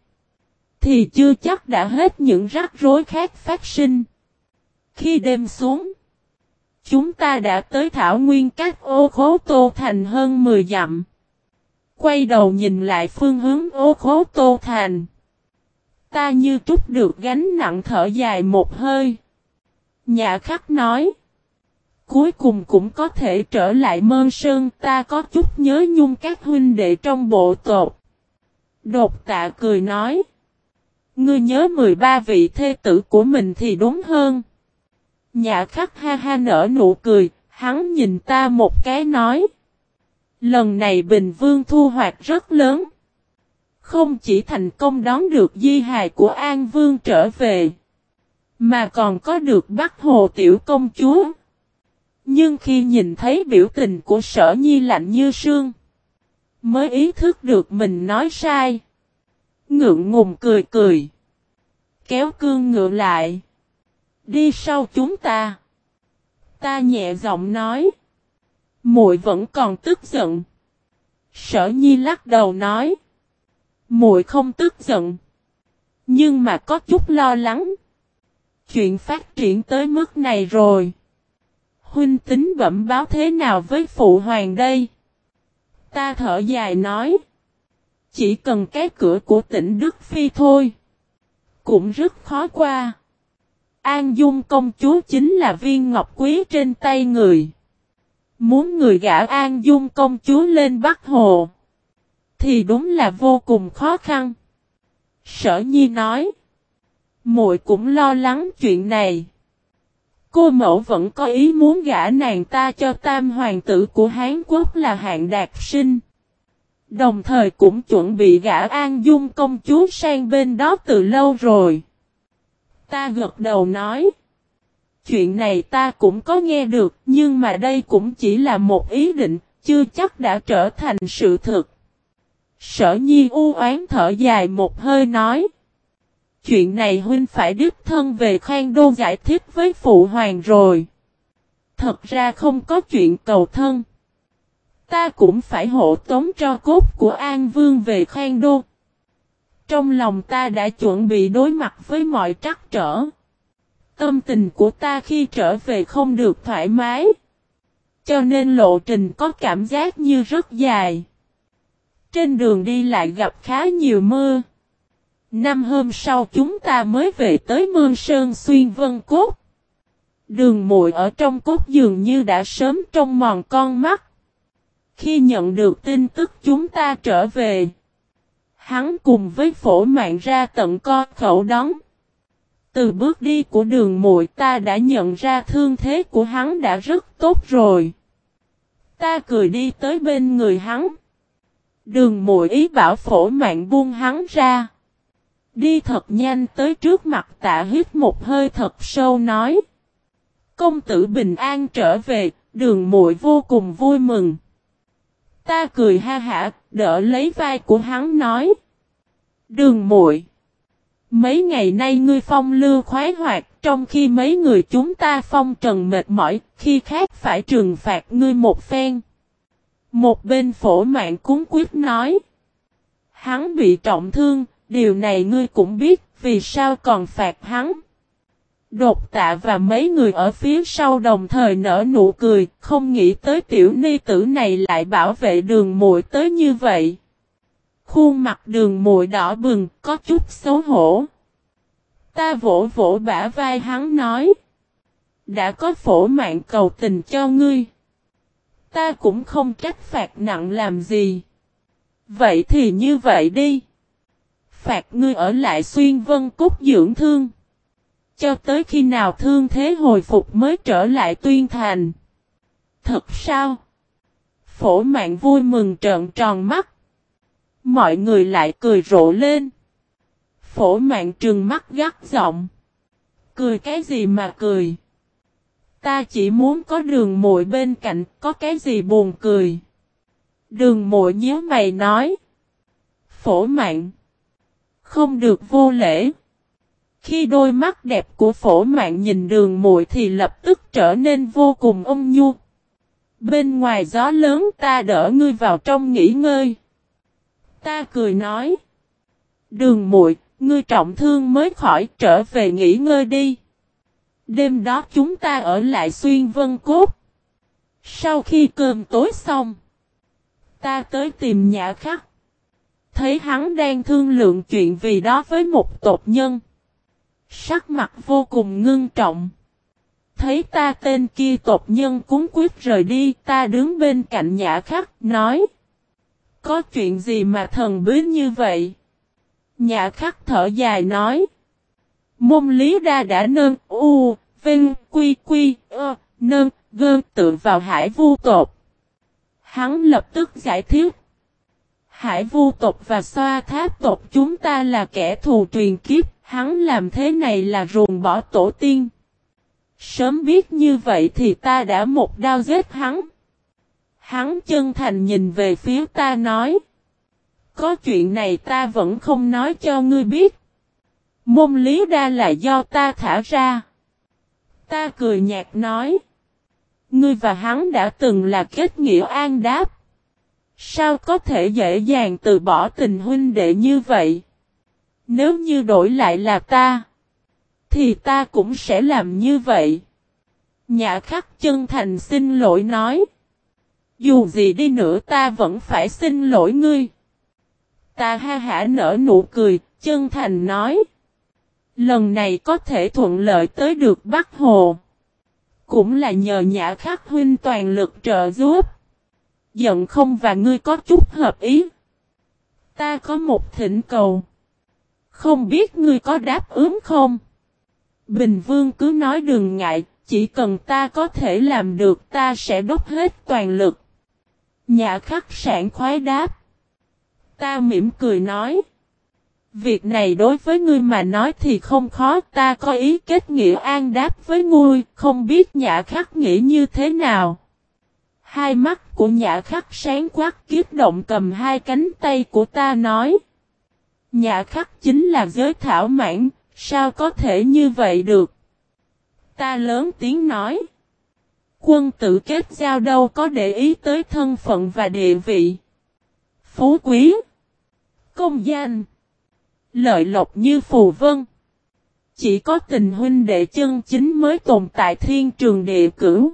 thì chưa chắc đã hết những rắc rối khác phát sinh. Khi đêm xuống, chúng ta đã tới Thảo Nguyên các ô khố Tô Thành hơn 10 dặm. Quay đầu nhìn lại phương hướng ô khố Tô Thành. Ta như trút được gánh nặng thở dài một hơi. Nhà khắc nói. Cuối cùng cũng có thể trở lại mơn sơn ta có chút nhớ nhung các huynh đệ trong bộ tộc. Đột tạ cười nói. Ngươi nhớ 13 vị thê tử của mình thì đúng hơn. Nhã khắc ha ha nở nụ cười, hắn nhìn ta một cái nói. Lần này Bình Vương thu hoạch rất lớn. Không chỉ thành công đón được di hài của An Vương trở về. Mà còn có được bắt hồ tiểu công chúa. Nhưng khi nhìn thấy biểu tình của sở nhi lạnh như sương. Mới ý thức được mình nói sai. Ngượng ngùng cười cười. Kéo cương ngựa lại. Đi sau chúng ta. Ta nhẹ giọng nói. muội vẫn còn tức giận. Sở nhi lắc đầu nói. muội không tức giận. Nhưng mà có chút lo lắng. Chuyện phát triển tới mức này rồi. Huynh tính bẩm báo thế nào với phụ hoàng đây? Ta thở dài nói. Chỉ cần cái cửa của tỉnh Đức Phi thôi. Cũng rất khó qua. An Dung công chúa chính là viên ngọc quý trên tay người. Muốn người gã An Dung công chúa lên Bắc Hồ. Thì đúng là vô cùng khó khăn. Sở Nhi nói. muội cũng lo lắng chuyện này. Cô mẫu vẫn có ý muốn gả nàng ta cho tam hoàng tử của Hán Quốc là hạng đạt sinh. Đồng thời cũng chuẩn bị gả An Dung công chúa sang bên đó từ lâu rồi. Ta gật đầu nói. Chuyện này ta cũng có nghe được, nhưng mà đây cũng chỉ là một ý định, chưa chắc đã trở thành sự thực. Sở nhi u oán thở dài một hơi nói. Chuyện này huynh phải đích thân về khoan đô giải thích với phụ hoàng rồi. Thật ra không có chuyện cầu thân. Ta cũng phải hộ tống cho cốt của An Vương về khoan đô. Trong lòng ta đã chuẩn bị đối mặt với mọi trắc trở. Tâm tình của ta khi trở về không được thoải mái. Cho nên lộ trình có cảm giác như rất dài. Trên đường đi lại gặp khá nhiều mưa. Năm hôm sau chúng ta mới về tới Mương Sơn Xuyên Vân Cốt. Đường muội ở trong cốt dường như đã sớm trong mòn con mắt. Khi nhận được tin tức chúng ta trở về. Hắn cùng với phổ mạng ra tận co khẩu đón. Từ bước đi của đường muội ta đã nhận ra thương thế của hắn đã rất tốt rồi. Ta cười đi tới bên người hắn. Đường muội ý bảo phổ mạng buông hắn ra. Đi thật nhanh tới trước mặt tạ hít một hơi thật sâu nói. Công tử bình an trở về, đường muội vô cùng vui mừng. Ta cười ha hả, đỡ lấy vai của hắn nói. Đường muội Mấy ngày nay ngươi phong lưu khoái hoạt, trong khi mấy người chúng ta phong trần mệt mỏi, khi khác phải trừng phạt ngươi một phen. Một bên phổ mạng cúng quyết nói. Hắn bị trọng thương, điều này ngươi cũng biết, vì sao còn phạt hắn. Đột tạ và mấy người ở phía sau đồng thời nở nụ cười, không nghĩ tới tiểu ni tử này lại bảo vệ đường muội tới như vậy. Khuôn mặt đường muội đỏ bừng, có chút xấu hổ. Ta vỗ vỗ bả vai hắn nói. Đã có phổ mạng cầu tình cho ngươi. Ta cũng không trách phạt nặng làm gì. Vậy thì như vậy đi. Phạt ngươi ở lại xuyên vân cốt dưỡng thương. Cho tới khi nào thương thế hồi phục mới trở lại tuyên thành. Thật sao? Phổ mạng vui mừng trợn tròn mắt. Mọi người lại cười rộ lên. Phổ mạng trừng mắt gắt giọng. Cười cái gì mà cười? Ta chỉ muốn có đường muội bên cạnh, có cái gì buồn cười. Đường muội nhớ mày nói. Phổ mạng. Không được vô lễ. Khi đôi mắt đẹp của phổ mạng nhìn đường muội thì lập tức trở nên vô cùng ôn nhu. Bên ngoài gió lớn ta đỡ ngươi vào trong nghỉ ngơi. Ta cười nói. Đường muội, ngươi trọng thương mới khỏi trở về nghỉ ngơi đi. Đêm đó chúng ta ở lại xuyên vân cốt. Sau khi cơm tối xong, ta tới tìm nhà khắc. Thấy hắn đang thương lượng chuyện vì đó với một tộc nhân. Sắc mặt vô cùng ngưng trọng. Thấy ta tên kia tộc nhân cúng quyết rời đi, ta đứng bên cạnh nhã khắc, nói. Có chuyện gì mà thần bí như vậy? Nhã khắc thở dài nói. Môn lý đa đã nâng u, vinh, quy quy, ơ, nâng, gơn tự vào hải vu tộc. Hắn lập tức giải thích. Hải vu tộc và xoa tháp tộc chúng ta là kẻ thù truyền kiếp, hắn làm thế này là ruồng bỏ tổ tiên. Sớm biết như vậy thì ta đã một đao giết hắn. Hắn chân thành nhìn về phía ta nói. Có chuyện này ta vẫn không nói cho ngươi biết. Môn lý đa là do ta thả ra. Ta cười nhạt nói. Ngươi và hắn đã từng là kết nghĩa an đáp. Sao có thể dễ dàng từ bỏ tình huynh đệ như vậy? Nếu như đổi lại là ta, thì ta cũng sẽ làm như vậy. Nhã khắc chân thành xin lỗi nói. Dù gì đi nữa ta vẫn phải xin lỗi ngươi. Ta ha hả nở nụ cười, chân thành nói. Lần này có thể thuận lợi tới được Bắc Hồ. Cũng là nhờ nhã khắc huynh toàn lực trợ giúp. Giận không và ngươi có chút hợp ý. Ta có một thỉnh cầu. Không biết ngươi có đáp ứng không? Bình Vương cứ nói đừng ngại, chỉ cần ta có thể làm được ta sẽ đốt hết toàn lực. Nhà khắc sản khoái đáp. Ta mỉm cười nói. Việc này đối với ngươi mà nói thì không khó ta có ý kết nghĩa an đáp với ngươi, không biết nhã khắc nghĩ như thế nào. Hai mắt của nhã khắc sáng quát kiếp động cầm hai cánh tay của ta nói nhà khắc chính là giới thảo mãn, sao có thể như vậy được? Ta lớn tiếng nói. Quân tử kết giao đâu có để ý tới thân phận và địa vị. Phú quý. Công danh. Lợi lộc như phù vân. Chỉ có tình huynh đệ chân chính mới tồn tại thiên trường địa cửu.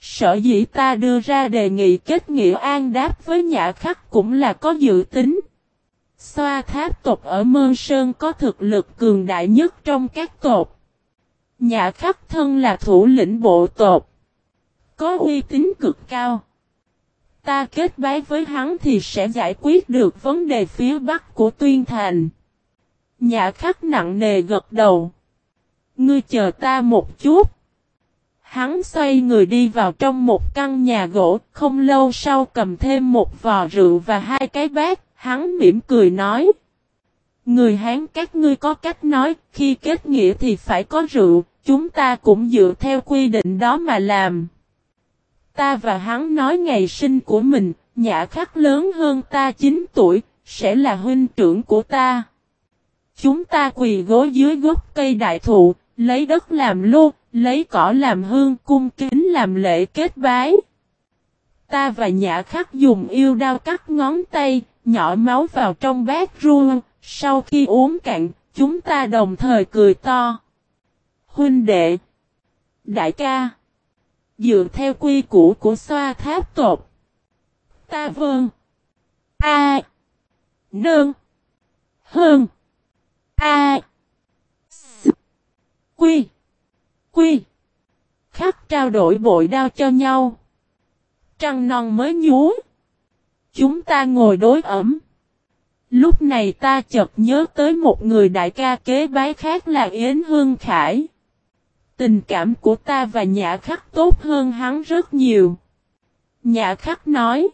Sở dĩ ta đưa ra đề nghị kết nghĩa an đáp với nhà khắc cũng là có dự tính. Xoa tháp tộc ở Mơ Sơn có thực lực cường đại nhất trong các tộc. Nhã khắc thân là thủ lĩnh bộ tộc. Có uy tín cực cao. Ta kết bái với hắn thì sẽ giải quyết được vấn đề phía bắc của Tuyên Thành. Nhã khắc nặng nề gật đầu. Ngươi chờ ta một chút. Hắn xoay người đi vào trong một căn nhà gỗ, không lâu sau cầm thêm một vò rượu và hai cái bát, hắn mỉm cười nói. Người Hán các ngươi có cách nói, khi kết nghĩa thì phải có rượu, chúng ta cũng dựa theo quy định đó mà làm. Ta và hắn nói ngày sinh của mình, nhã khắc lớn hơn ta 9 tuổi, sẽ là huynh trưởng của ta. Chúng ta quỳ gối dưới gốc cây đại thụ, lấy đất làm lô, lấy cỏ làm hương cung kính làm lễ kết bái. Ta và nhã khắc dùng yêu đao cắt ngón tay, nhỏ máu vào trong bát ruông, sau khi uống cạn, chúng ta đồng thời cười to. Huynh đệ, đại ca, dựa theo quy củ của xoa tháp tột. Ta vâng, a, nương, hơn, a, quy, quy, khắc trao đổi bội đao cho nhau. Trăng non mới nhú. Chúng ta ngồi đối ẩm. Lúc này ta chợt nhớ tới một người đại ca kế bái khác là Yến Hương Khải. Tình cảm của ta và Nhã Khắc tốt hơn hắn rất nhiều. Nhã Khắc nói.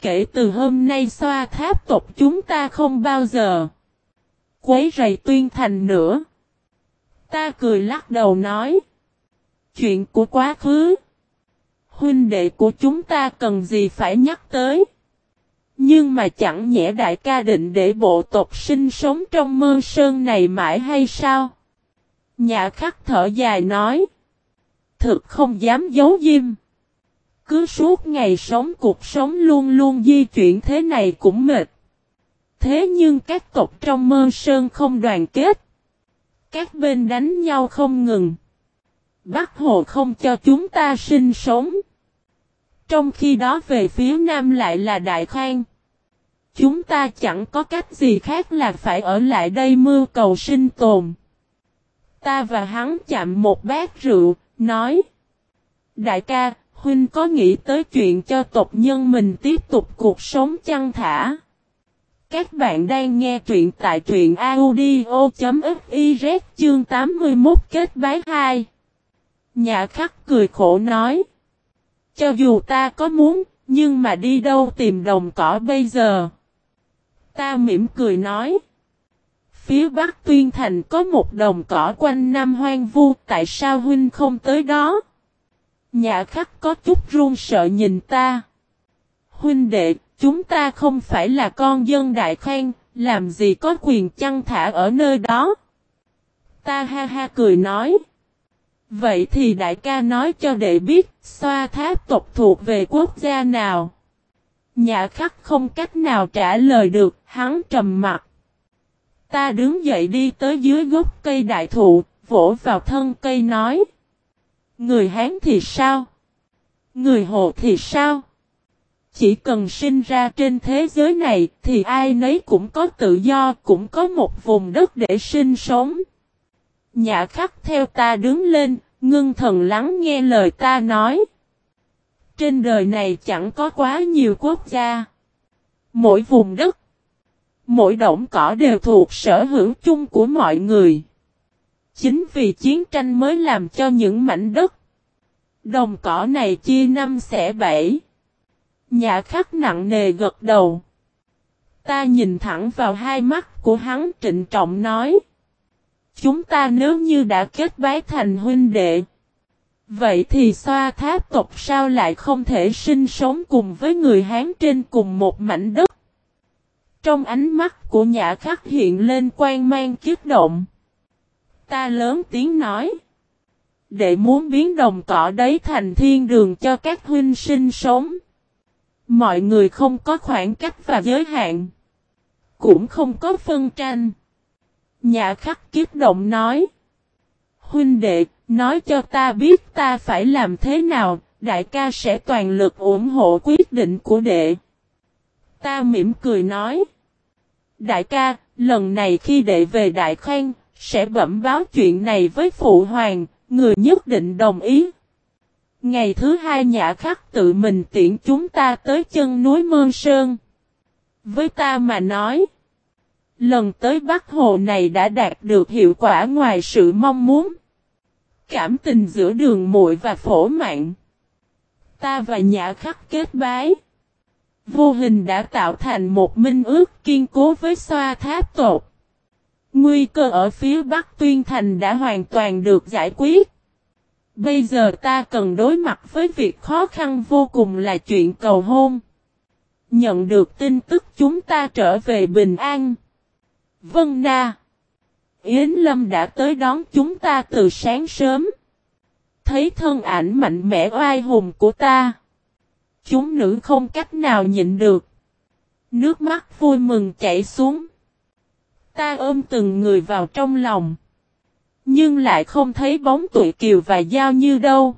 Kể từ hôm nay xoa tháp tộc chúng ta không bao giờ. Quấy rầy tuyên thành nữa. Ta cười lắc đầu nói. Chuyện của quá khứ. Huynh đệ của chúng ta cần gì phải nhắc tới. Nhưng mà chẳng nhẽ đại ca định để bộ tộc sinh sống trong mơ sơn này mãi hay sao? Nhà khắc thở dài nói. Thực không dám giấu diêm. Cứ suốt ngày sống cuộc sống luôn luôn di chuyển thế này cũng mệt. Thế nhưng các tộc trong mơ sơn không đoàn kết. Các bên đánh nhau không ngừng. Bắc Hồ không cho chúng ta sinh sống. Trong khi đó về phía Nam lại là Đại Khang. Chúng ta chẳng có cách gì khác là phải ở lại đây mưu cầu sinh tồn. Ta và hắn chạm một bát rượu, nói. Đại ca, Huynh có nghĩ tới chuyện cho tộc nhân mình tiếp tục cuộc sống chăn thả. Các bạn đang nghe truyện tại truyện audio.fiz chương 81 kết bái 2. Nhà khắc cười khổ nói. Cho dù ta có muốn, nhưng mà đi đâu tìm đồng cỏ bây giờ? Ta mỉm cười nói. Phía bắc tuyên thành có một đồng cỏ quanh năm hoang vu, tại sao huynh không tới đó? Nhà khắc có chút run sợ nhìn ta. Huynh đệ, chúng ta không phải là con dân đại khang, làm gì có quyền chăn thả ở nơi đó? Ta ha ha cười nói. Vậy thì đại ca nói cho đệ biết, xoa tháp tộc thuộc về quốc gia nào? Nhà khắc không cách nào trả lời được, hắn trầm mặt. Ta đứng dậy đi tới dưới gốc cây đại thụ, vỗ vào thân cây nói. Người Hán thì sao? Người Hồ thì sao? Chỉ cần sinh ra trên thế giới này thì ai nấy cũng có tự do, cũng có một vùng đất để sinh sống. Nhã khắc theo ta đứng lên, ngưng thần lắng nghe lời ta nói. Trên đời này chẳng có quá nhiều quốc gia. Mỗi vùng đất, mỗi động cỏ đều thuộc sở hữu chung của mọi người. Chính vì chiến tranh mới làm cho những mảnh đất. Đồng cỏ này chia năm xẻ bảy. Nhã khắc nặng nề gật đầu. Ta nhìn thẳng vào hai mắt của hắn trịnh trọng nói. Chúng ta nếu như đã kết bái thành huynh đệ. Vậy thì xoa tháp tộc sao lại không thể sinh sống cùng với người Hán trên cùng một mảnh đất? Trong ánh mắt của nhã khắc hiện lên quan mang kiết động. Ta lớn tiếng nói. Để muốn biến đồng cỏ đấy thành thiên đường cho các huynh sinh sống. Mọi người không có khoảng cách và giới hạn. Cũng không có phân tranh. Nhà khắc kiếp động nói. Huynh đệ, nói cho ta biết ta phải làm thế nào, đại ca sẽ toàn lực ủng hộ quyết định của đệ. Ta mỉm cười nói. Đại ca, lần này khi đệ về Đại Khang, sẽ bẩm báo chuyện này với Phụ Hoàng, người nhất định đồng ý. Ngày thứ hai nhã khắc tự mình tiễn chúng ta tới chân núi Mơn Sơn. Với ta mà nói, lần tới Bắc Hồ này đã đạt được hiệu quả ngoài sự mong muốn. Cảm tình giữa đường muội và phổ mạng. Ta và nhã khắc kết bái. Vô hình đã tạo thành một minh ước kiên cố với xoa tháp tột. Nguy cơ ở phía Bắc Tuyên Thành đã hoàn toàn được giải quyết. Bây giờ ta cần đối mặt với việc khó khăn vô cùng là chuyện cầu hôn. Nhận được tin tức chúng ta trở về bình an. Vân Na. Yến Lâm đã tới đón chúng ta từ sáng sớm. Thấy thân ảnh mạnh mẽ oai hùng của ta. Chúng nữ không cách nào nhịn được. Nước mắt vui mừng chảy xuống. Ta ôm từng người vào trong lòng. Nhưng lại không thấy bóng tụi kiều và giao như đâu.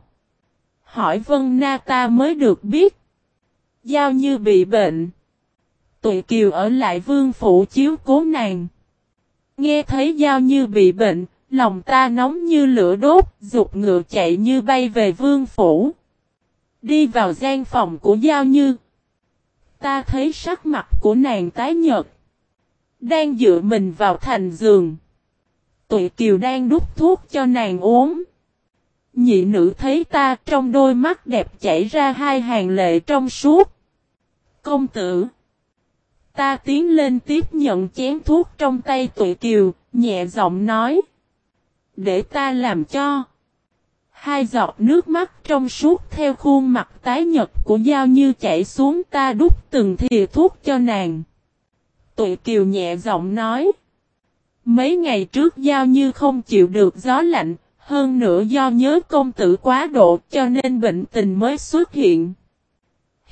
Hỏi Vân Na ta mới được biết. Giao như bị bệnh. Tụi kiều ở lại vương phủ chiếu cố nàng. Nghe thấy giao như bị bệnh, lòng ta nóng như lửa đốt, dục ngựa chạy như bay về vương phủ. Đi vào gian phòng của giao như. Ta thấy sắc mặt của nàng tái nhợt. Đang dựa mình vào thành giường. Tụi kiều đang đút thuốc cho nàng uống. Nhị nữ thấy ta trong đôi mắt đẹp chảy ra hai hàng lệ trong suốt. Công tử. Ta tiến lên tiếp nhận chén thuốc trong tay tụi kiều, nhẹ giọng nói. Để ta làm cho. Hai giọt nước mắt trong suốt theo khuôn mặt tái nhật của Giao Như chảy xuống ta đút từng thìa thuốc cho nàng. Tụi kiều nhẹ giọng nói. Mấy ngày trước Giao Như không chịu được gió lạnh, hơn nữa do nhớ công tử quá độ cho nên bệnh tình mới xuất hiện.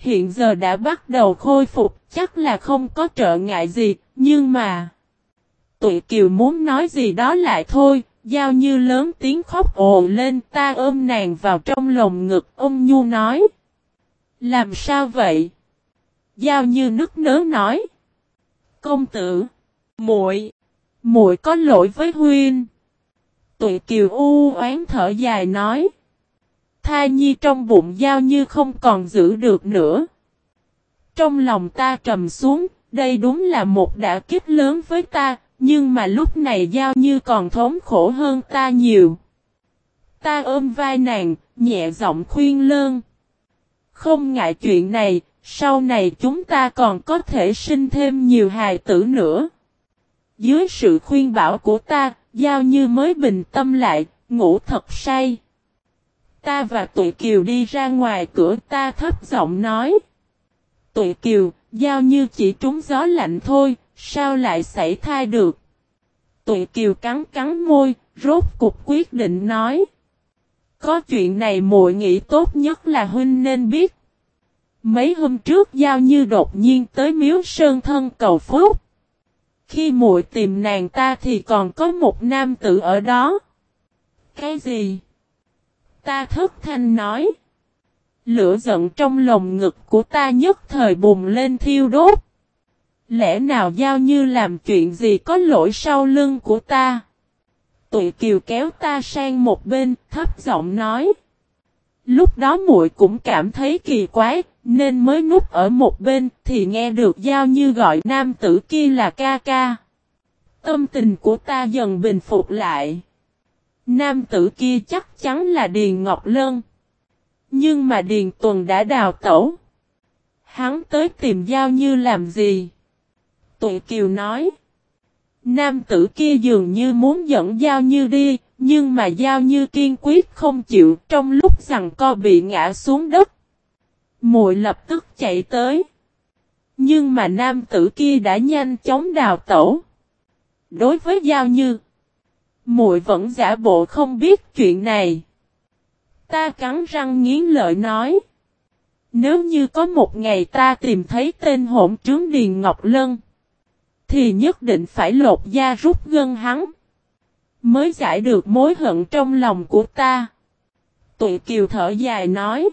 Hiện giờ đã bắt đầu khôi phục, chắc là không có trợ ngại gì, nhưng mà... Tụi Kiều muốn nói gì đó lại thôi, Giao Như lớn tiếng khóc ồ lên ta ôm nàng vào trong lồng ngực, ông Nhu nói. Làm sao vậy? Giao Như nức nớ nói. Công tử, muội muội có lỗi với huynh. Tụi kiều u oán thở dài nói. Thai nhi trong bụng giao như không còn giữ được nữa. Trong lòng ta trầm xuống, đây đúng là một đả kích lớn với ta, nhưng mà lúc này giao như còn thống khổ hơn ta nhiều. Ta ôm vai nàng, nhẹ giọng khuyên lơn. Không ngại chuyện này, sau này chúng ta còn có thể sinh thêm nhiều hài tử nữa. Dưới sự khuyên bảo của ta, Giao Như mới bình tâm lại, ngủ thật say. Ta và tụi Kiều đi ra ngoài cửa ta thấp giọng nói. Tụi Kiều, Giao Như chỉ trúng gió lạnh thôi, sao lại xảy thai được? Tụi Kiều cắn cắn môi, rốt cục quyết định nói. Có chuyện này muội nghĩ tốt nhất là huynh nên biết. Mấy hôm trước Giao Như đột nhiên tới miếu sơn thân cầu phúc. Khi muội tìm nàng ta thì còn có một nam tử ở đó. Cái gì? Ta thất thanh nói. Lửa giận trong lồng ngực của ta nhất thời bùng lên thiêu đốt. Lẽ nào giao như làm chuyện gì có lỗi sau lưng của ta? Tụi kiều kéo ta sang một bên, thấp giọng nói. Lúc đó muội cũng cảm thấy kỳ quái, nên mới núp ở một bên thì nghe được giao như gọi nam tử kia là ca ca. Tâm tình của ta dần bình phục lại. Nam tử kia chắc chắn là Điền Ngọc Lân. Nhưng mà Điền Tuần đã đào tẩu. Hắn tới tìm Giao Như làm gì? Tụi Kiều nói. Nam tử kia dường như muốn dẫn Giao Như đi, nhưng mà Giao Như kiên quyết không chịu trong lúc rằng co bị ngã xuống đất. Muội lập tức chạy tới. Nhưng mà nam tử kia đã nhanh chóng đào tẩu. Đối với Giao Như, muội vẫn giả bộ không biết chuyện này. Ta cắn răng nghiến lợi nói. Nếu như có một ngày ta tìm thấy tên hỗn trướng Điền Ngọc Lân, thì nhất định phải lột da rút gân hắn, mới giải được mối hận trong lòng của ta. Tụi kiều thở dài nói.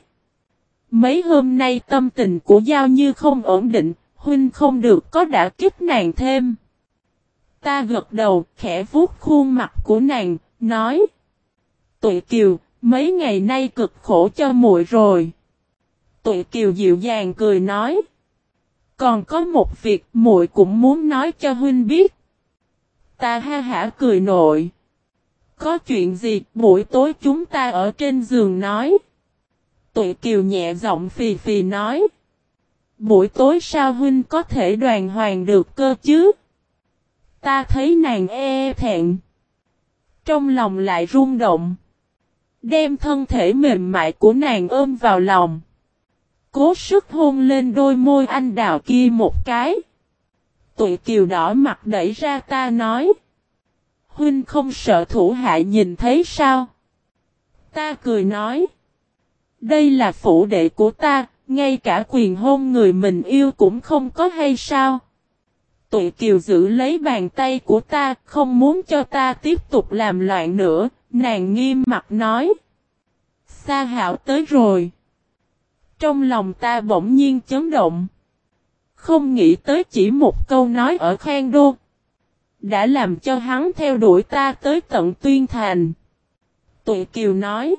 Mấy hôm nay tâm tình của Giao Như không ổn định, huynh không được có đã kích nàng thêm. Ta gật đầu, khẽ vuốt khuôn mặt của nàng, nói. Tụi kiều, Mấy ngày nay cực khổ cho muội rồi. Tụi Kiều dịu dàng cười nói. Còn có một việc muội cũng muốn nói cho huynh biết. Ta ha hả cười nội. Có chuyện gì buổi tối chúng ta ở trên giường nói. Tụi Kiều nhẹ giọng phì phì nói. Buổi tối sao huynh có thể đoàn hoàng được cơ chứ? Ta thấy nàng e, e thẹn. Trong lòng lại rung động. Đem thân thể mềm mại của nàng ôm vào lòng. Cố sức hôn lên đôi môi anh đào kia một cái. Tụi kiều đỏ mặt đẩy ra ta nói. Huynh không sợ thủ hạ nhìn thấy sao? Ta cười nói. Đây là phủ đệ của ta, ngay cả quyền hôn người mình yêu cũng không có hay sao? Tụi kiều giữ lấy bàn tay của ta, không muốn cho ta tiếp tục làm loạn nữa, Nàng nghiêm mặt nói. Sa Hạo tới rồi. Trong lòng ta bỗng nhiên chấn động. Không nghĩ tới chỉ một câu nói ở Khang Đô. Đã làm cho hắn theo đuổi ta tới tận tuyên thành. Tụi Kiều nói.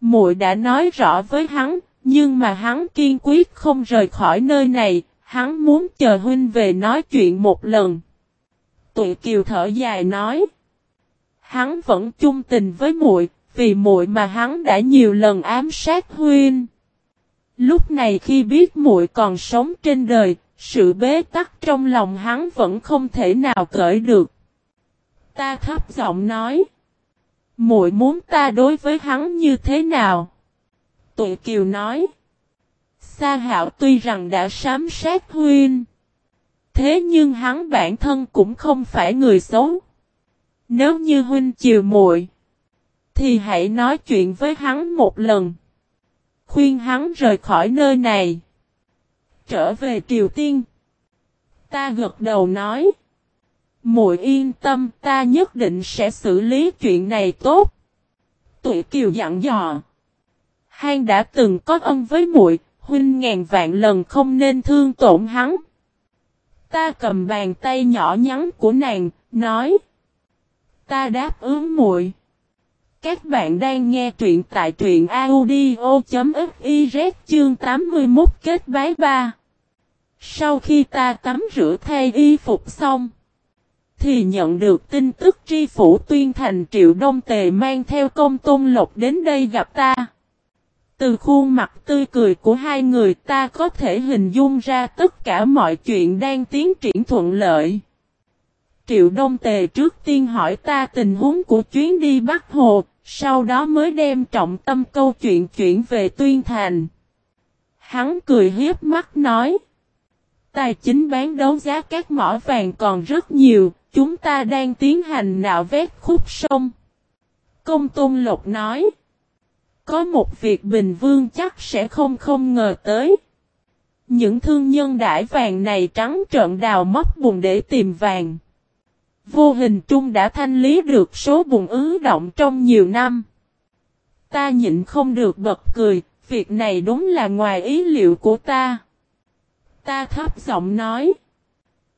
muội đã nói rõ với hắn, nhưng mà hắn kiên quyết không rời khỏi nơi này, hắn muốn chờ huynh về nói chuyện một lần. Tụi Kiều thở dài nói. Hắn vẫn chung tình với muội, vì muội mà hắn đã nhiều lần ám sát huynh. Lúc này khi biết muội còn sống trên đời, sự bế tắc trong lòng hắn vẫn không thể nào cởi được. Ta thấp giọng nói, muội muốn ta đối với hắn như thế nào? Tụi Kiều nói, Sa Hạo tuy rằng đã sám sát huynh, thế nhưng hắn bản thân cũng không phải người xấu. Nếu như huynh chiều muội thì hãy nói chuyện với hắn một lần. Khuyên hắn rời khỏi nơi này. Trở về Triều Tiên. Ta gật đầu nói. Muội yên tâm ta nhất định sẽ xử lý chuyện này tốt. Tụi kiều dặn dò. Hang đã từng có ân với muội, huynh ngàn vạn lần không nên thương tổn hắn. Ta cầm bàn tay nhỏ nhắn của nàng, nói. Ta đáp ứng muội. Các bạn đang nghe truyện tại truyện audio.fiz chương 81 kết bái ba. Sau khi ta tắm rửa thay y phục xong, thì nhận được tin tức tri phủ tuyên thành triệu đông tề mang theo công tôn lộc đến đây gặp ta. Từ khuôn mặt tươi cười của hai người ta có thể hình dung ra tất cả mọi chuyện đang tiến triển thuận lợi. Triệu Đông Tề trước tiên hỏi ta tình huống của chuyến đi Bắc Hồ, sau đó mới đem trọng tâm câu chuyện chuyển về Tuyên Thành. Hắn cười hiếp mắt nói. Tài chính bán đấu giá các mỏ vàng còn rất nhiều, chúng ta đang tiến hành nạo vét khúc sông. Công Tôn Lộc nói. Có một việc Bình Vương chắc sẽ không không ngờ tới. Những thương nhân đãi vàng này trắng trợn đào móc bùn để tìm vàng. Vô hình trung đã thanh lý được số bùn ứ động trong nhiều năm. Ta nhịn không được bật cười, việc này đúng là ngoài ý liệu của ta. Ta thấp giọng nói.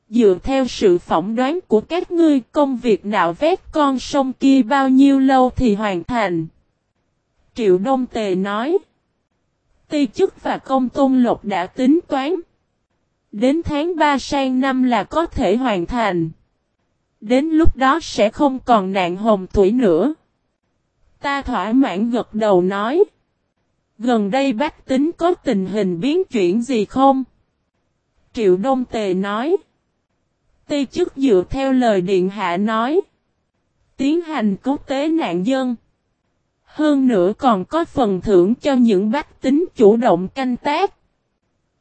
Dựa theo sự phỏng đoán của các ngươi công việc nạo vét con sông kia bao nhiêu lâu thì hoàn thành. Triệu Đông Tề nói. Ti chức và công tôn lộc đã tính toán. Đến tháng 3 sang năm là có thể hoàn thành. Đến lúc đó sẽ không còn nạn hồng thủy nữa. Ta thỏa mãn gật đầu nói. Gần đây bách tính có tình hình biến chuyển gì không? Triệu Đông Tề nói. Ti chức dựa theo lời Điện Hạ nói. Tiến hành cứu tế nạn dân. Hơn nữa còn có phần thưởng cho những bách tính chủ động canh tác.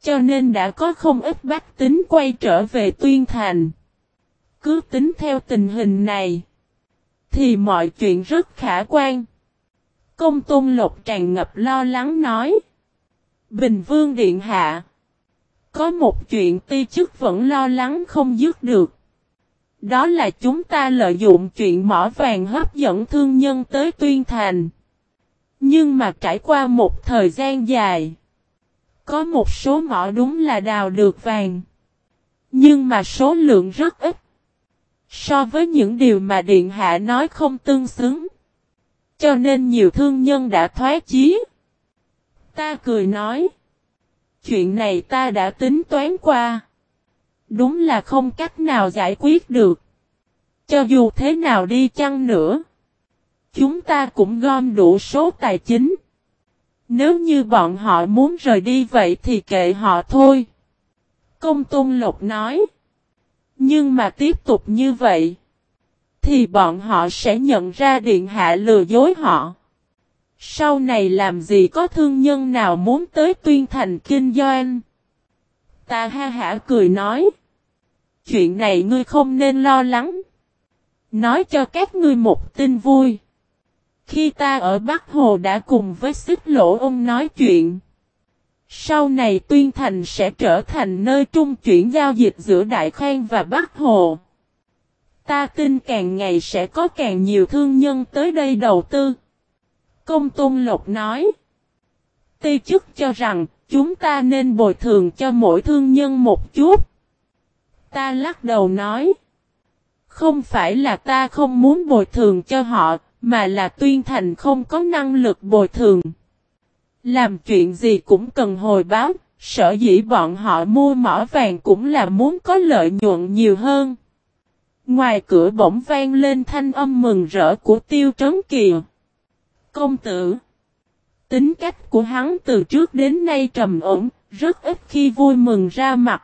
Cho nên đã có không ít bách tính quay trở về tuyên thành. Cứ tính theo tình hình này. Thì mọi chuyện rất khả quan. Công tôn lộc tràn ngập lo lắng nói. Bình vương điện hạ. Có một chuyện ti chức vẫn lo lắng không dứt được. Đó là chúng ta lợi dụng chuyện mỏ vàng hấp dẫn thương nhân tới tuyên thành. Nhưng mà trải qua một thời gian dài. Có một số mỏ đúng là đào được vàng. Nhưng mà số lượng rất ít. So với những điều mà Điện Hạ nói không tương xứng. Cho nên nhiều thương nhân đã thoái chí. Ta cười nói. Chuyện này ta đã tính toán qua. Đúng là không cách nào giải quyết được. Cho dù thế nào đi chăng nữa. Chúng ta cũng gom đủ số tài chính. Nếu như bọn họ muốn rời đi vậy thì kệ họ thôi. Công Tôn Lộc nói. Nhưng mà tiếp tục như vậy. Thì bọn họ sẽ nhận ra Điện Hạ lừa dối họ. Sau này làm gì có thương nhân nào muốn tới tuyên thành kinh doanh. Ta ha hả cười nói. Chuyện này ngươi không nên lo lắng. Nói cho các ngươi một tin vui. Khi ta ở Bắc Hồ đã cùng với xích lỗ ông nói chuyện. Sau này Tuyên Thành sẽ trở thành nơi trung chuyển giao dịch giữa Đại Khang và Bắc Hồ. Ta tin càng ngày sẽ có càng nhiều thương nhân tới đây đầu tư. Công Tôn Lộc nói. Ti chức cho rằng chúng ta nên bồi thường cho mỗi thương nhân một chút. Ta lắc đầu nói. Không phải là ta không muốn bồi thường cho họ, mà là tuyên thành không có năng lực bồi thường. Làm chuyện gì cũng cần hồi báo, sở dĩ bọn họ mua mỏ vàng cũng là muốn có lợi nhuận nhiều hơn. Ngoài cửa bỗng vang lên thanh âm mừng rỡ của tiêu trấn kìa. Công tử. Tính cách của hắn từ trước đến nay trầm ổn, rất ít khi vui mừng ra mặt.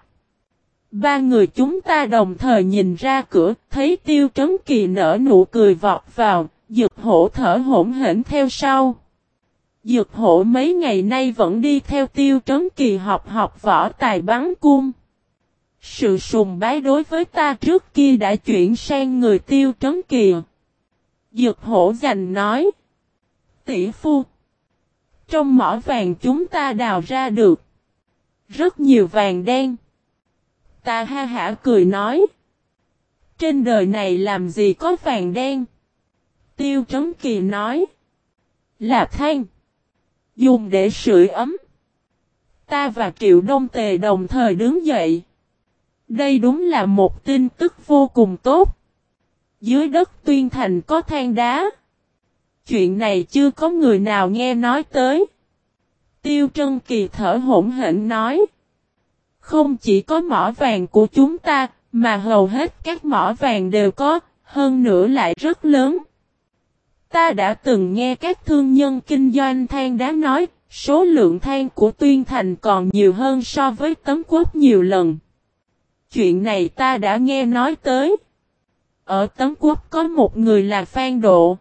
Ba người chúng ta đồng thời nhìn ra cửa, thấy tiêu trấn kỳ nở nụ cười vọt vào, dược hổ thở hỗn hển theo sau. Dược hổ mấy ngày nay vẫn đi theo tiêu trấn kỳ học học võ tài bắn cung. Sự sùng bái đối với ta trước kia đã chuyển sang người tiêu trấn kỳ. Dược hổ giành nói. Tỷ phu. Trong mỏ vàng chúng ta đào ra được. Rất nhiều vàng đen. Ta ha hả cười nói. Trên đời này làm gì có vàng đen? Tiêu Trấn Kỳ nói. Là than. Dùng để sưởi ấm. Ta và Triệu Đông Tề đồng thời đứng dậy. Đây đúng là một tin tức vô cùng tốt. Dưới đất tuyên thành có than đá. Chuyện này chưa có người nào nghe nói tới. Tiêu Trân Kỳ thở hỗn hển nói. Không chỉ có mỏ vàng của chúng ta, mà hầu hết các mỏ vàng đều có, hơn nữa lại rất lớn. Ta đã từng nghe các thương nhân kinh doanh than đá nói, số lượng than của Tuyên Thành còn nhiều hơn so với tấm quốc nhiều lần. Chuyện này ta đã nghe nói tới. Ở tấm quốc có một người là Phan Độ.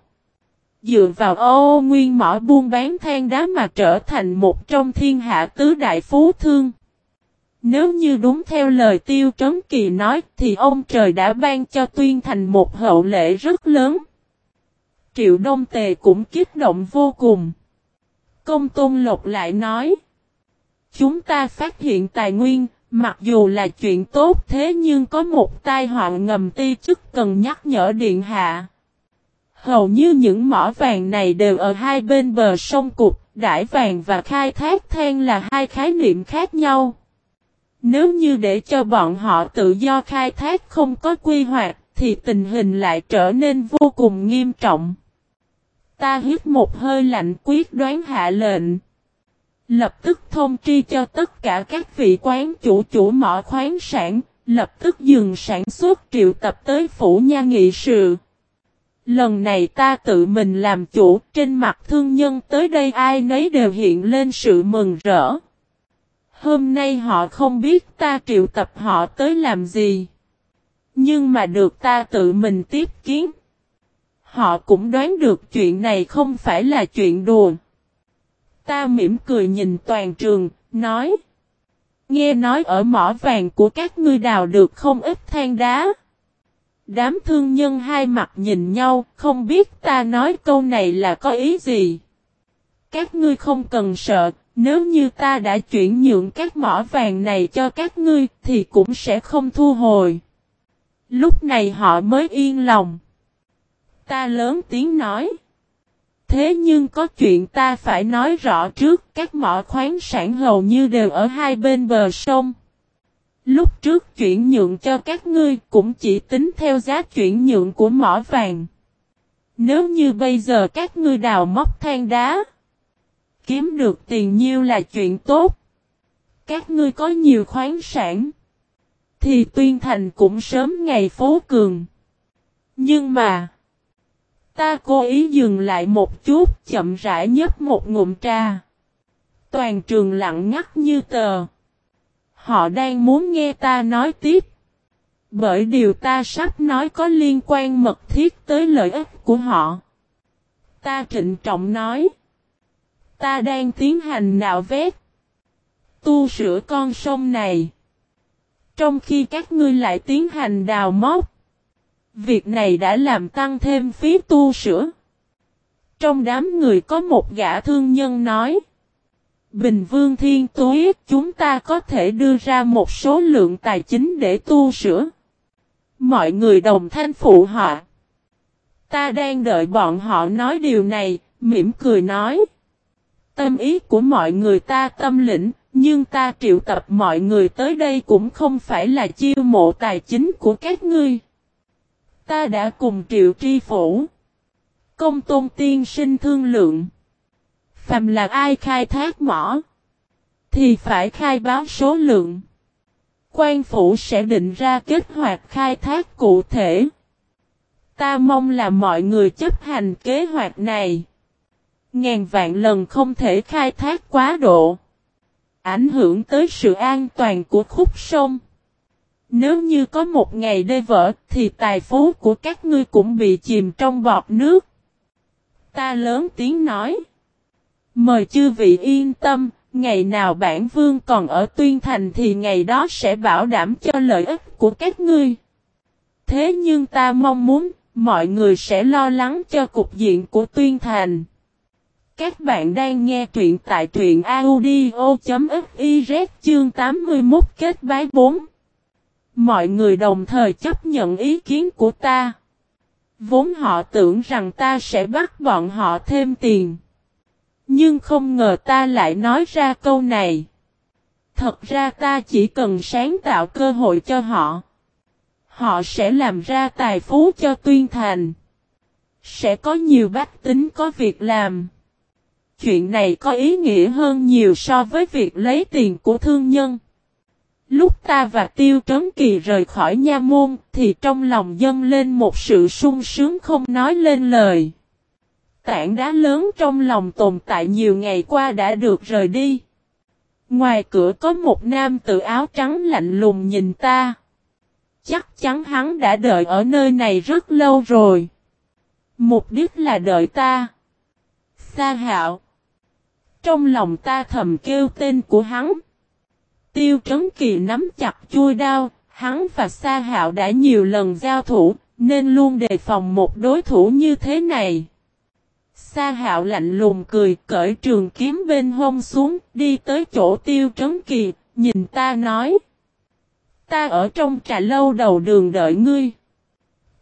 Dựa vào ô nguyên mỏ buôn bán than đá mà trở thành một trong thiên hạ tứ đại phú thương. Nếu như đúng theo lời tiêu trấn kỳ nói thì ông trời đã ban cho Tuyên Thành một hậu lệ rất lớn. Triệu Đông Tề cũng kích động vô cùng. Công Tôn Lộc lại nói. Chúng ta phát hiện tài nguyên, mặc dù là chuyện tốt thế nhưng có một tai họa ngầm ti chức cần nhắc nhở Điện Hạ. Hầu như những mỏ vàng này đều ở hai bên bờ sông cục, đải vàng và khai thác than là hai khái niệm khác nhau. Nếu như để cho bọn họ tự do khai thác không có quy hoạch, thì tình hình lại trở nên vô cùng nghiêm trọng. Ta hít một hơi lạnh quyết đoán hạ lệnh. Lập tức thông tri cho tất cả các vị quán chủ chủ mỏ khoáng sản, lập tức dừng sản xuất triệu tập tới phủ nha nghị sự. Lần này ta tự mình làm chủ, trên mặt thương nhân tới đây ai nấy đều hiện lên sự mừng rỡ. Hôm nay họ không biết ta triệu tập họ tới làm gì. Nhưng mà được ta tự mình tiếp kiến. Họ cũng đoán được chuyện này không phải là chuyện đùa. Ta mỉm cười nhìn toàn trường, nói. Nghe nói ở mỏ vàng của các ngươi đào được không ít than đá. Đám thương nhân hai mặt nhìn nhau, không biết ta nói câu này là có ý gì. Các ngươi không cần sợ, nếu như ta đã chuyển nhượng các mỏ vàng này cho các ngươi thì cũng sẽ không thu hồi. Lúc này họ mới yên lòng. Ta lớn tiếng nói. Thế nhưng có chuyện ta phải nói rõ trước các mỏ khoáng sản hầu như đều ở hai bên bờ sông. Lúc trước chuyển nhượng cho các ngươi cũng chỉ tính theo giá chuyển nhượng của mỏ vàng. Nếu như bây giờ các ngươi đào móc than đá, kiếm được tiền nhiêu là chuyện tốt. Các ngươi có nhiều khoáng sản, thì tuyên thành cũng sớm ngày phố cường. Nhưng mà, ta cố ý dừng lại một chút, chậm rãi nhấp một ngụm trà. Toàn trường lặng ngắt như tờ. Họ đang muốn nghe ta nói tiếp. Bởi điều ta sắp nói có liên quan mật thiết tới lợi ích của họ. Ta trịnh trọng nói. Ta đang tiến hành nạo vét. Tu sửa con sông này. Trong khi các ngươi lại tiến hành đào móc. Việc này đã làm tăng thêm phí tu sửa. Trong đám người có một gã thương nhân nói. Bình Vương Thiên Tuế, chúng ta có thể đưa ra một số lượng tài chính để tu sửa. Mọi người đồng thanh phụ họ. Ta đang đợi bọn họ nói điều này, mỉm cười nói. Tâm ý của mọi người ta tâm lĩnh, nhưng ta triệu tập mọi người tới đây cũng không phải là chiêu mộ tài chính của các ngươi. Ta đã cùng triệu tri phủ. Công tôn tiên sinh thương lượng. Phàm là ai khai thác mỏ, thì phải khai báo số lượng. Quan phủ sẽ định ra kết hoạch khai thác cụ thể. Ta mong là mọi người chấp hành kế hoạch này. Ngàn vạn lần không thể khai thác quá độ. Ảnh hưởng tới sự an toàn của khúc sông. Nếu như có một ngày đê vỡ thì tài phú của các ngươi cũng bị chìm trong bọt nước. Ta lớn tiếng nói. Mời chư vị yên tâm, ngày nào bản vương còn ở tuyên thành thì ngày đó sẽ bảo đảm cho lợi ích của các ngươi. Thế nhưng ta mong muốn, mọi người sẽ lo lắng cho cục diện của tuyên thành. Các bạn đang nghe truyện tại truyện audio.fiz chương 81 kết bái 4. Mọi người đồng thời chấp nhận ý kiến của ta. Vốn họ tưởng rằng ta sẽ bắt bọn họ thêm tiền. Nhưng không ngờ ta lại nói ra câu này. Thật ra ta chỉ cần sáng tạo cơ hội cho họ. Họ sẽ làm ra tài phú cho tuyên thành. Sẽ có nhiều bách tính có việc làm. Chuyện này có ý nghĩa hơn nhiều so với việc lấy tiền của thương nhân. Lúc ta và Tiêu Trấn Kỳ rời khỏi nha môn, thì trong lòng dâng lên một sự sung sướng không nói lên lời tảng đá lớn trong lòng tồn tại nhiều ngày qua đã được rời đi. Ngoài cửa có một nam tự áo trắng lạnh lùng nhìn ta. Chắc chắn hắn đã đợi ở nơi này rất lâu rồi. Mục đích là đợi ta. Sa hạo. Trong lòng ta thầm kêu tên của hắn. Tiêu trấn kỳ nắm chặt chui đao, hắn và Sa hạo đã nhiều lần giao thủ, nên luôn đề phòng một đối thủ như thế này. Sa hạo lạnh lùng cười cởi trường kiếm bên hông xuống đi tới chỗ tiêu trấn kỳ, nhìn ta nói. Ta ở trong trà lâu đầu đường đợi ngươi.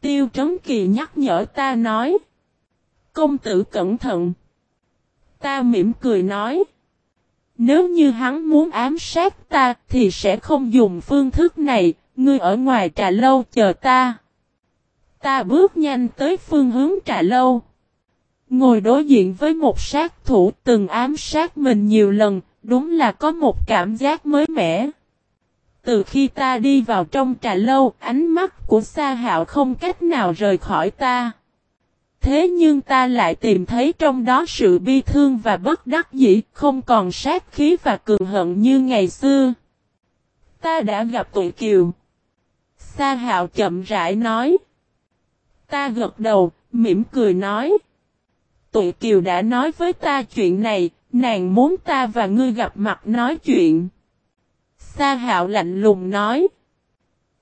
Tiêu trấn kỳ nhắc nhở ta nói. Công tử cẩn thận. Ta mỉm cười nói. Nếu như hắn muốn ám sát ta thì sẽ không dùng phương thức này, ngươi ở ngoài trà lâu chờ ta. Ta bước nhanh tới phương hướng trà lâu. Ngồi đối diện với một sát thủ từng ám sát mình nhiều lần, đúng là có một cảm giác mới mẻ. Từ khi ta đi vào trong trà lâu, ánh mắt của Sa Hạo không cách nào rời khỏi ta. Thế nhưng ta lại tìm thấy trong đó sự bi thương và bất đắc dĩ, không còn sát khí và cường hận như ngày xưa. Ta đã gặp tụi kiều. Sa Hạo chậm rãi nói. Ta gật đầu, mỉm cười nói. Tụi kiều đã nói với ta chuyện này, nàng muốn ta và ngươi gặp mặt nói chuyện. Sa hạo lạnh lùng nói.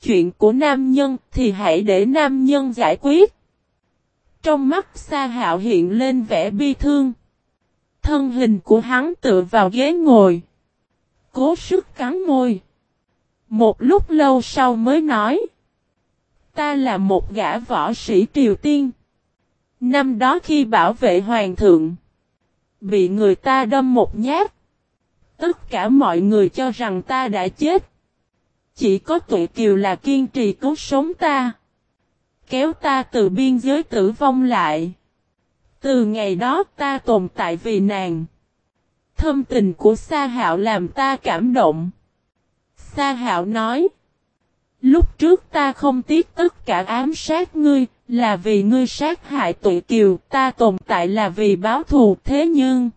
Chuyện của nam nhân thì hãy để nam nhân giải quyết. Trong mắt Sa hạo hiện lên vẻ bi thương. Thân hình của hắn tựa vào ghế ngồi. Cố sức cắn môi. Một lúc lâu sau mới nói. Ta là một gã võ sĩ Triều Tiên. Năm đó khi bảo vệ hoàng thượng. Bị người ta đâm một nhát. Tất cả mọi người cho rằng ta đã chết. Chỉ có tụi kiều là kiên trì cứu sống ta. Kéo ta từ biên giới tử vong lại. Từ ngày đó ta tồn tại vì nàng. Thâm tình của Sa Hạo làm ta cảm động. Sa Hạo nói. Lúc trước ta không tiếc tất cả ám sát ngươi, là vì ngươi sát hại tụi kiều, ta tồn tại là vì báo thù thế nhưng...